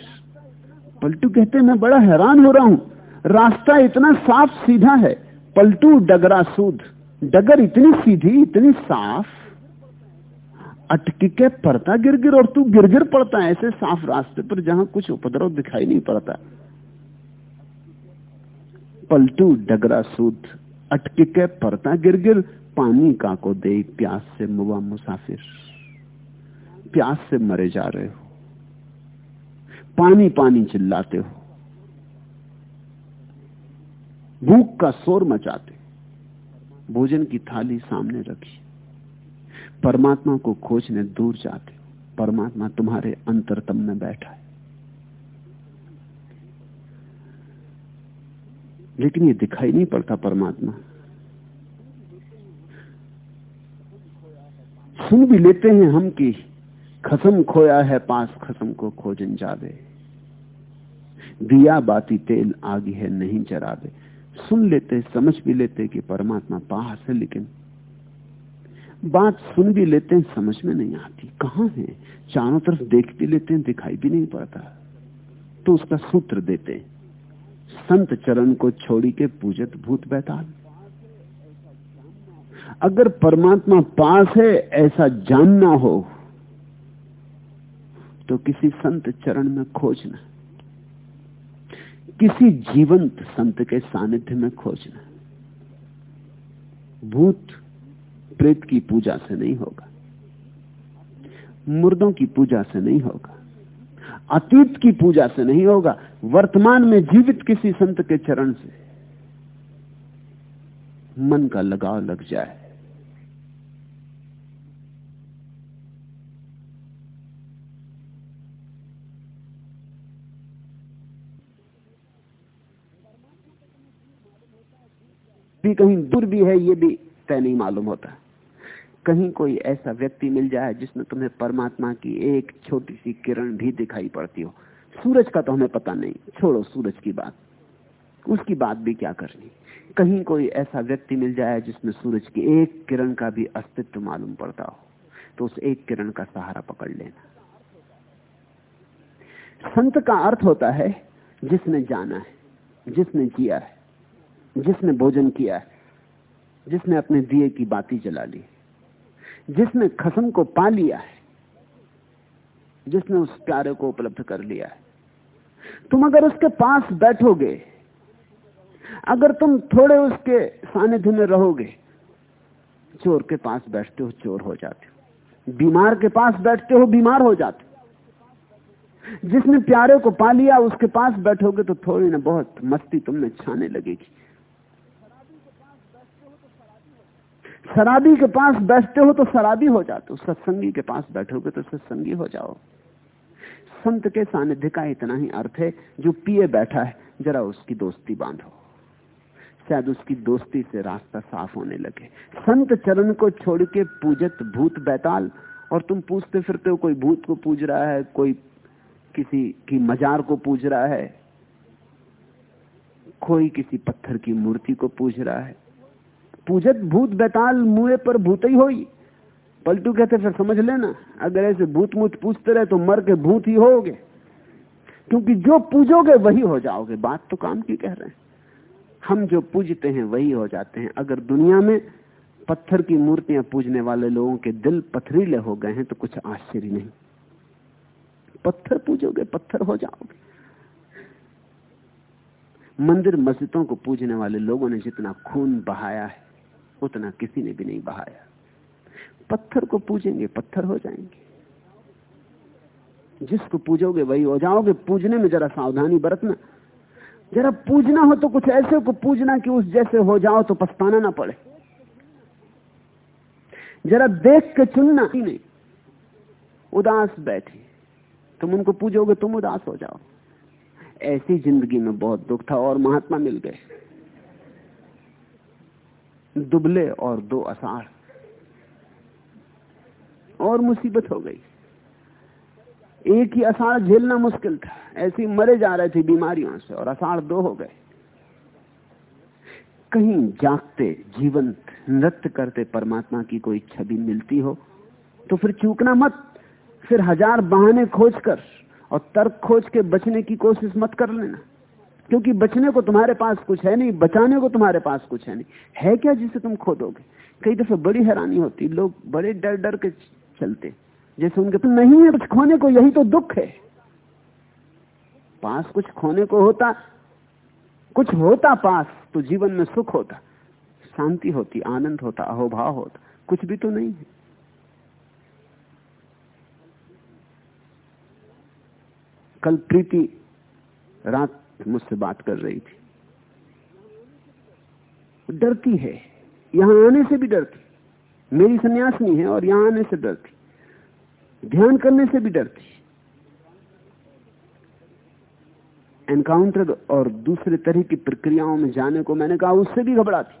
पलटू कहते, मैं बड़ा हैरान हो रहा हूँ। रास्ता इतना साफ़ सीधा है। पलटू डगरा सूद डगर इतनी सीधी, इतनी साफ़। अटके के पड़ता गिर गिर और तू गिर गिर पड़ता है ऐसे साफ़ रास्ते पर जहाँ कुछ उपद्रव दिखाई नहीं पड़ता। पलटू डगरा सूद अटके के पड़ता गिर गिर पानी का को दे प्यास से मुआ मुसाफिर। प्यास से मरे जा रहे हो। पानी पानी चिल्लाते हो। भूख का शोर मचाते भोजन की थाली सामने रखी। परमात्मा को खोजने दूर जाते परमात्मा तुम्हारे अंतरतम में बैठा है। लेकिन ये दिखाई नहीं पड़ता परमात्मा। सुन भी लेते हैं हम कि, खसम खोया है पास खसम को खोजन जावे। दिया बाती तेल आगे है नहीं जरावे सुन लेते, समझ भी लेते कि परमात्मा पास है, लेकिन बात सुन भी लेते हैं, समझ में नहीं आती। कहाँ है? चारों तरफ़ देख भी लेते हैं, दिखाई भी नहीं पड़ता। तो उसका सूत्र देते संत चरण को छोड़ी के पूजत भूत बैताल। अगर परमात्मा पास है, ऐसा जानना हो तो किसी संत चरण में खोजना, किसी जीवंत संत के सानिध्य में खोजना, भूत प्रेत की पूजा से नहीं होगा, मुर्दों की पूजा से नहीं होगा, अतीत की पूजा से नहीं होगा, वर्तमान में जीवित किसी संत के चरण से मन का लगाव लग जाए। भी कहीं दूर भी है, ये भी तय नहीं मालूम होता। कहीं कोई ऐसा व्यक्ति मिल जाए जिसमें तुम्हें परमात्मा की एक छोटी सी किरण भी दिखाई पड़ती हो। सूरज का तो हमें पता नहीं। छोड़ो सूरज की बात। उसकी बात भी क्या करनी? कहीं कोई ऐसा व्यक्ति मिल जाए जिसमें सूरज की एक किरण का भी अस्तित्व मालूम पड़ता हो तो उस एक किरण का सहारा पकड़ लेना। संत का अर्थ होता है, जिसने जाना है, जिसने जिया है। जिसने भोजन किया है जिसने अपने दिए की बाती जला ली, जिसने खसम को पा लिया है, जिसने उस प्यारे को उपलब्ध कर लिया है। तुम अगर उसके पास बैठोगे, अगर तुम थोड़े उसके सानिध्य में रहोगे, चोर के पास बैठते हो, चोर हो जाते हो। बीमार के पास बैठते हो, बीमार हो जाते जिसने प्यारे को पा लिया, उसके पास बैठोगे तो थोड़ी ना बहुत मस्ती तुमने छाने लगेगी। शराबी के पास बैठते हो तो शराबी हो जाते हो। सत्संगी के पास बैठोगे तो सत्संगी हो जाओ। संत के सानिध्य का इतना ही अर्थ है, जो पिए बैठा है, जरा उसकी दोस्ती बांधो। शायद उसकी दोस्ती से रास्ता साफ़ होने लगे। संत चरण को छोड़ के पूजत भूत बैताल, और तुम पूछते फिरते हो, कोई भूत को पूज रहा है, कोई किसी की मजार को पूज रहा है, कोई किसी पत्थर की मूर्ति को पूज रहा है। पूजत भूत बेताल मुए पर भूत ही हो पलटू कहते, फिर समझ लेना, अगर ऐसे भूत मूत पूछते रहे तो मर के भूत ही होगे। क्योंकि जो पूजोगे वही हो जाओगे। बात तो काम की कह रहे हैं। हम जो पूजते हैं वही हो जाते हैं। अगर दुनिया में पत्थर की मूर्तियाँ पूजने वाले लोगों के दिल पथरीले हो गए हैं तो कुछ आश्चर्य नहीं। पत्थर पूजोगे, पत्थर हो जाओगे। मंदिर मस्जिदों को पूजने वाले लोगों ने जितना खून बहाया है उतना किसी ने भी नहीं बहाया। पत्थर को पूजेंगे, पत्थर हो जाएँगे। जिसको पूजोगे वही हो जाओगे। पूजने में जरा सावधानी बरतना। जरा पूजना हो तो कुछ ऐसे को पूजना कि उस जैसे हो जाओ तो पछताना ना पड़े। जरा देख के चुनना ही नहीं। उदास बैठे। तुम उनको पूजोगे, तुम उदास हो जाओ। ऐसी ज़िंदगी में बहुत दुख था और महात्मा मिल गए। दुबले और दो असाढ़ और मुसीबत हो गई। एक ही अषाढ़ झेलना मुश्किल था। ऐसे मरे जा रहे थे बीमारियों से और अषाढ़ दो हो गए। कहीं जागते, जीवंत, नृत्य करते परमात्मा की कोई छवि मिलती हो तो फिर चूकना मत। फिर हज़ार बहाने खोजकर और तर्क खोज के बचने की कोशिश मत कर लेना। क्योंकि बचने को तुम्हारे पास कुछ है नहीं, बचाने को तुम्हारे पास कुछ है नहीं। है क्या जिसे तुम खो दोगे कई दफे बड़ी हैरानी होती, लोग बड़े डर डर के चलते। जैसे उनके पास नहीं है कुछ खोने को यही तो दुख है। पास कुछ खोने को होता, कुछ होता पास तो जीवन में सुख होता। शांति होती, आनंद होता, अहोभाव होता। कुछ भी तो नहीं है। कल प्रीति रात मुझसे बात कर रही थी। डरती है। यहाँ आने से भी डरती। मेरी सन्यासनी है और यहाँ आने से डरती। ध्यान करने से भी डरती। एनकाउंटर और दूसरे तरह की प्रक्रियाओं में जाने को मैंने कहा, उससे भी घबराती।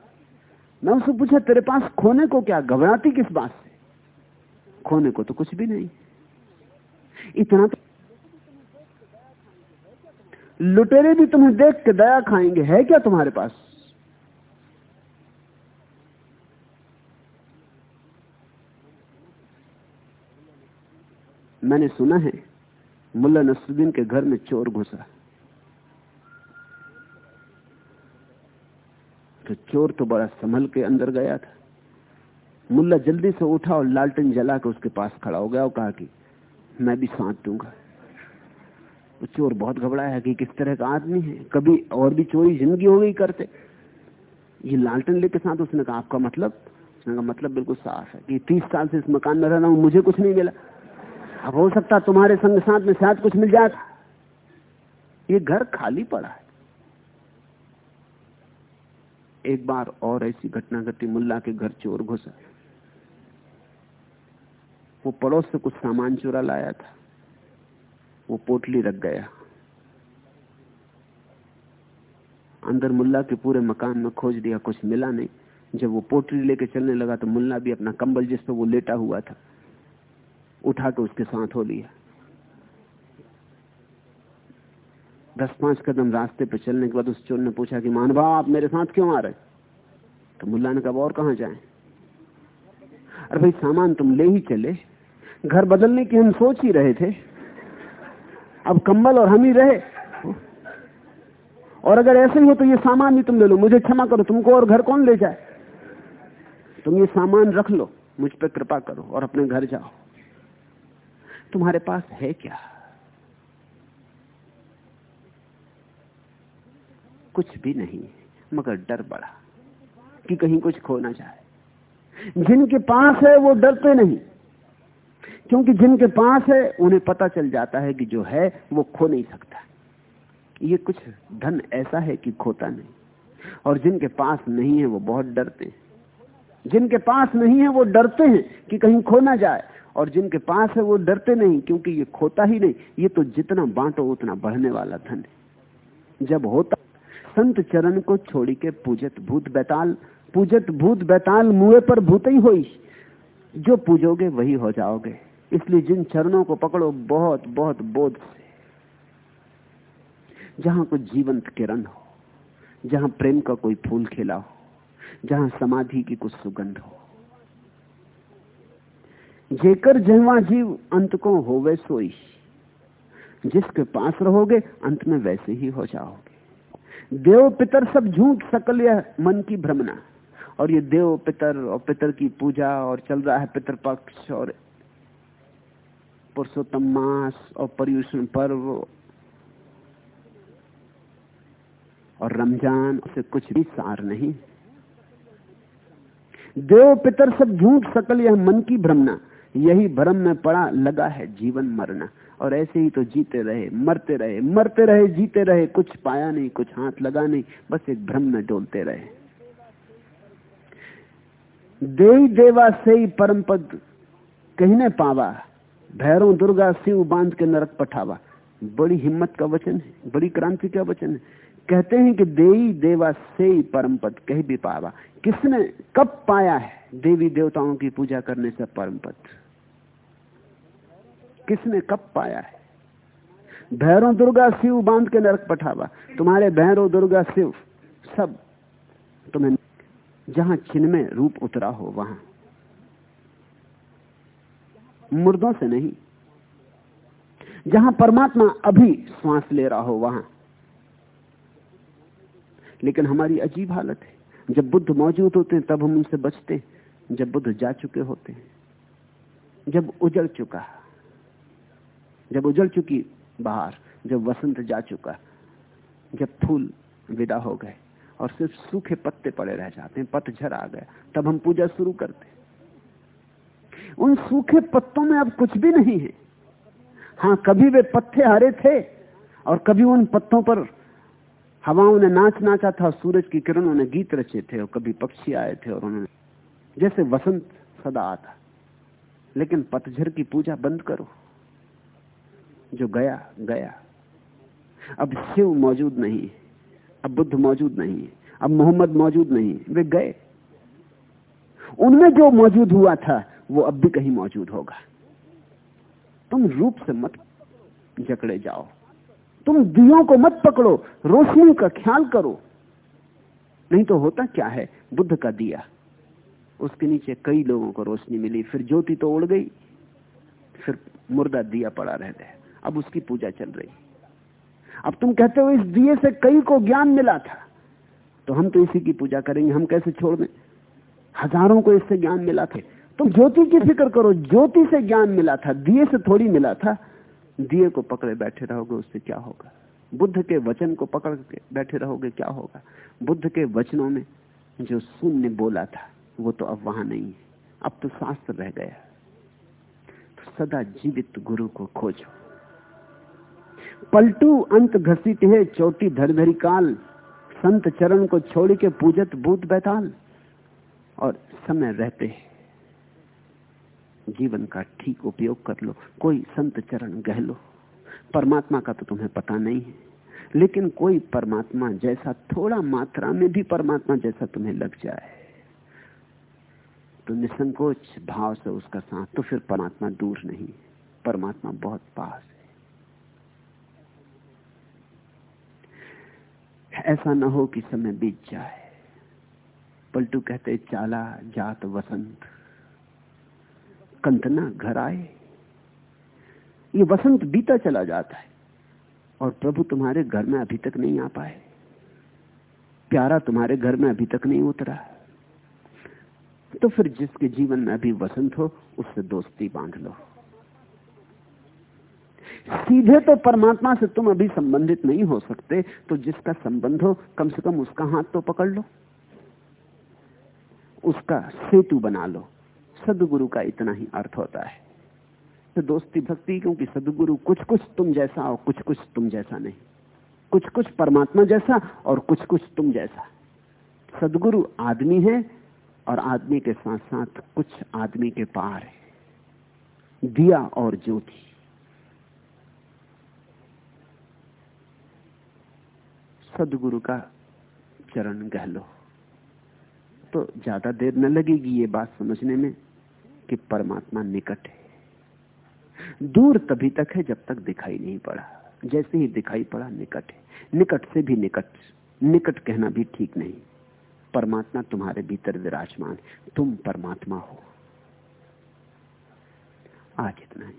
मैं उससे पूछा, तेरे पास खोने को क्या? घबराती किस बात से? खोने को तो कुछ भी नहीं। इतना तो लुटेरे भी तुम्हें देख के दया खाएँगे। है क्या तुम्हारे पास? मैंने सुना है, मुल्ला नसरुद्दीन के घर में चोर घुसा। तो चोर तो बड़ा संभल के अंदर गया था। मुल्ला जल्दी से उठा और लालटेन जला के उसके पास खड़ा हो गया और कहा कि, मैं भी साथ दूँगा। चोर बहुत घबराया है कि किस तरह का आदमी है। कभी और भी चोरी ज़िंदगी हो गई करते। ये लालटेन लेके साथ उसने कहा, आपका मतलब? उसने कहा मतलब बिल्कुल साफ़ है कि तीस साल से इस मकान में रह रहा हूँ, मुझे कुछ नहीं मिला। अब हो सकता तुम्हारे संग साथ में शायद कुछ मिल जाता। ये घर खाली पड़ा है। एक बार और ऐसी घटना घटी, मुल्ला के घर चोर घुसा। वो पड़ोस से कुछ सामान चुरा लाया था। वो पोटली रख गया। अंदर मुल्ला के पूरे मकान में खोज दिया, कुछ मिला नहीं। जब वो पोटली लेके चलने लगा तो मुल्ला भी अपना कंबल जिस पर वो लेटा हुआ था, उठा के उसके साथ हो लिया। दस पाँच कदम रास्ते पर चलने के बाद उस चोर ने पूछा कि, मान भाव आप मेरे साथ क्यों आ रहे? तो मुल्ला ने कहा, और कहा जाए? अरे भाई, सामान तुम ले ही चले। घर बदलने की हम सोच ही रहे थे। अब कंबल और हम ही रहे। और अगर ऐसे ही हो तो ये सामान भी तुम ले लो। मुझे क्षमा करो, तुमको और घर कौन ले जाए? तुम ये सामान रख लो, मुझ पर कृपा करो और अपने घर जाओ। तुम्हारे पास है क्या? कुछ भी नहीं, मगर डर बड़ा कि कहीं कुछ खो ना जाए। जिनके पास है वो डरते नहीं। क्योंकि जिनके पास है, उन्हें पता चल जाता है कि जो है, वो खो नहीं सकता। ये कुछ धन ऐसा है कि खोता नहीं। और जिनके पास नहीं है, वो बहुत डरते हैं। जिनके पास नहीं है, वो डरते हैं कि कहीं खो ना जाए। और जिनके पास है, वो डरते नहीं, क्योंकि ये खोता ही नहीं। ये तो जितना बांटो, उतना बढ़ने वाला धन है। जब होता, संत चरण को छोड़ी के पूजत भूत बैताल, पूजत भूत बैताल मुए पर भूत ही हो जो पूजोगे, वही हो जाओगे। इसलिए जिन चरणों को पकड़ो, बहुत बहुत बोध से। जहाँ कुछ जीवंत किरण हो, जहाँ प्रेम का कोई फूल खिला हो, जहाँ समाधि की कुछ सुगंध हो। जेकर जहवा जीव अंत को होवे सोई, जिसके पास रहोगे, अंत में वैसे ही हो जाओगे। देव पितर सब झूठ सकल यह मन की भ्रमना, और ये देव पितर और पितर की पूजा और चल रहा है पितर पक्ष और पुरुषोत्तम मास और पर्यूषण पर्व और रमज़ान से कुछ भी सार नहीं। देव पितर सब झूठ सकल यह मन की भ्रमना। यही भ्रम में पड़ा, लगा है जीवन मरना। और ऐसे ही तो जीते रहे, मरते रहे मरते रहे, जीते रहे, कुछ पाया नहीं, कुछ हाथ लगा नहीं, बस एक भ्रम में डोलते रहे। देवी देवा से ही परम पद कहने पावा। भैरव दुर्गा शिव बाँध के नरक पठावा। बड़ी हिम्मत का वचन है, बड़ी क्रांति का वचन है। कहते हैं कि देवी देवा से परम पद कहीं भी पावा। किसने, कब पाया है देवी देवताओं की पूजा करने से परम पद? किसने कब पाया है? भैरव दुर्गा शिव बाँध के नरक पठावा। तुम्हारे भैरव दुर्गा शिव सब तुम्हें, जहाँ चिन्ह में रूप उतरा हो वहाँ। मुर्दों से नहीं। जहाँ परमात्मा अभी श्वास ले रहा हो, वहाँ। लेकिन हमारी अजीब हालत है। जब बुद्ध मौजूद होते हैं, तब हम उनसे बचते हैं। जब बुद्ध जा चुके होते हैं, जब उजड़ चुका, जब उजड़ चुकी बाहर, जब वसंत जा चुका, जब फूल विदा हो गए, और सिर्फ़ सूखे पत्ते पड़े रह जाते हैं पतझर आ गया तब हम पूजा शुरू करते हैं। उन सूखे पत्तों में अब कुछ भी नहीं है। हाँ कभी वे पत्ते हरे थे और कभी उन पत्तों पर हवाओं ने नाच नाचा था, सूरज की किरणों ने गीत रचे थे और कभी पक्षी आए थे और उन्होंने जैसे वसंत सदा आता। लेकिन पतझर की पूजा बंद करो। जो गया गया। अब शिव मौजूद नहीं अब बुद्ध मौजूद नहीं अब मोहम्मद मौजूद नहीं वे गए। उनमें जो मौजूद हुआ था वो अब भी कहीं मौजूद होगा। तुम रूप से मत जकड़े जाओ। तुम दियों को मत पकड़ो। रोशनी का ख्याल करो। नहीं तो होता क्या है? बुद्ध का दिया। उसके नीचे कई लोगों को रोशनी मिली। फिर ज्योति तो उड़ गई। फिर मुर्दा दिया पड़ा रह गया। अब उसकी पूजा चल रही। अब तुम कहते हो, इस दिए से कई को ज्ञान मिला था। तो हम तो इसी की पूजा करेंगे। हम कैसे छोड़ दें? हज़ारों को इससे ज्ञान मिला थे। तुम ज्योति की फ़िक्र करो, ज्योति से ज्ञान मिला था, दिए से थोड़ी मिला था। दिए को पकड़े बैठे रहोगे, उससे क्या होगा? बुद्ध के वचन को पकड़ के बैठे रहोगे, क्या होगा? बुद्ध के वचनों में जो शून्य बोला था, वो तो अब वहाँ नहीं है। अब तो शास्त्र रह गया। तो सदा जीवित गुरु को खोजो। पलटू अंत घसीट है चोटी धर धरी काल। संत चरण को छोड़ के पूजत भूत बैताल। और समय रहते जीवन का ठीक उपयोग कर लो, कोई संत चरण गह लो। परमात्मा का तो तुम्हें पता नहीं है। लेकिन कोई परमात्मा जैसा, थोड़ा मात्रा में भी परमात्मा जैसा तुम्हें लग जाए तो निसंकोच भाव से उसका साथ तो फिर परमात्मा दूर नहीं परमात्मा बहुत पास है। ऐसा न हो कि समय बीत जाए। पलटू कहते, चाला जात वसंत। कंतना घर आए। ये वसंत बीता चला जाता है और प्रभु तुम्हारे घर में अभी तक नहीं आ पाए। प्यारा तुम्हारे घर में अभी तक नहीं उतरा। तो फिर जिसके जीवन में अभी वसंत हो, उससे दोस्ती बाँध लो। सीधे तो परमात्मा से तुम अभी संबंधित नहीं हो सकते तो जिसका संबंध हो, कम से कम उसका हाथ तो पकड़ लो। उसका सेतु बना लो। सदगुरु का इतना ही अर्थ होता है। तो दोस्ती भक्ति, क्योंकि सदगुरु कुछ कुछ तुम जैसा और कुछ कुछ तुम जैसा नहीं। कुछ कुछ परमात्मा जैसा और कुछ कुछ तुम जैसा। सदगुरु आदमी है और आदमी के साथ साथ कुछ आदमी के पार है। दिया और ज्योति। सदगुरु का चरण गहलो। तो ज़्यादा देर न लगेगी ये बात समझने में। कि परमात्मा निकट है। दूर तभी तक है जब तक दिखाई नहीं पड़ा। जैसे ही दिखाई पड़ा, निकट है। निकट से भी निकट निकट कहना भी ठीक नहीं। परमात्मा तुम्हारे भीतर विराजमान। तुम परमात्मा हो। आज इतना ही।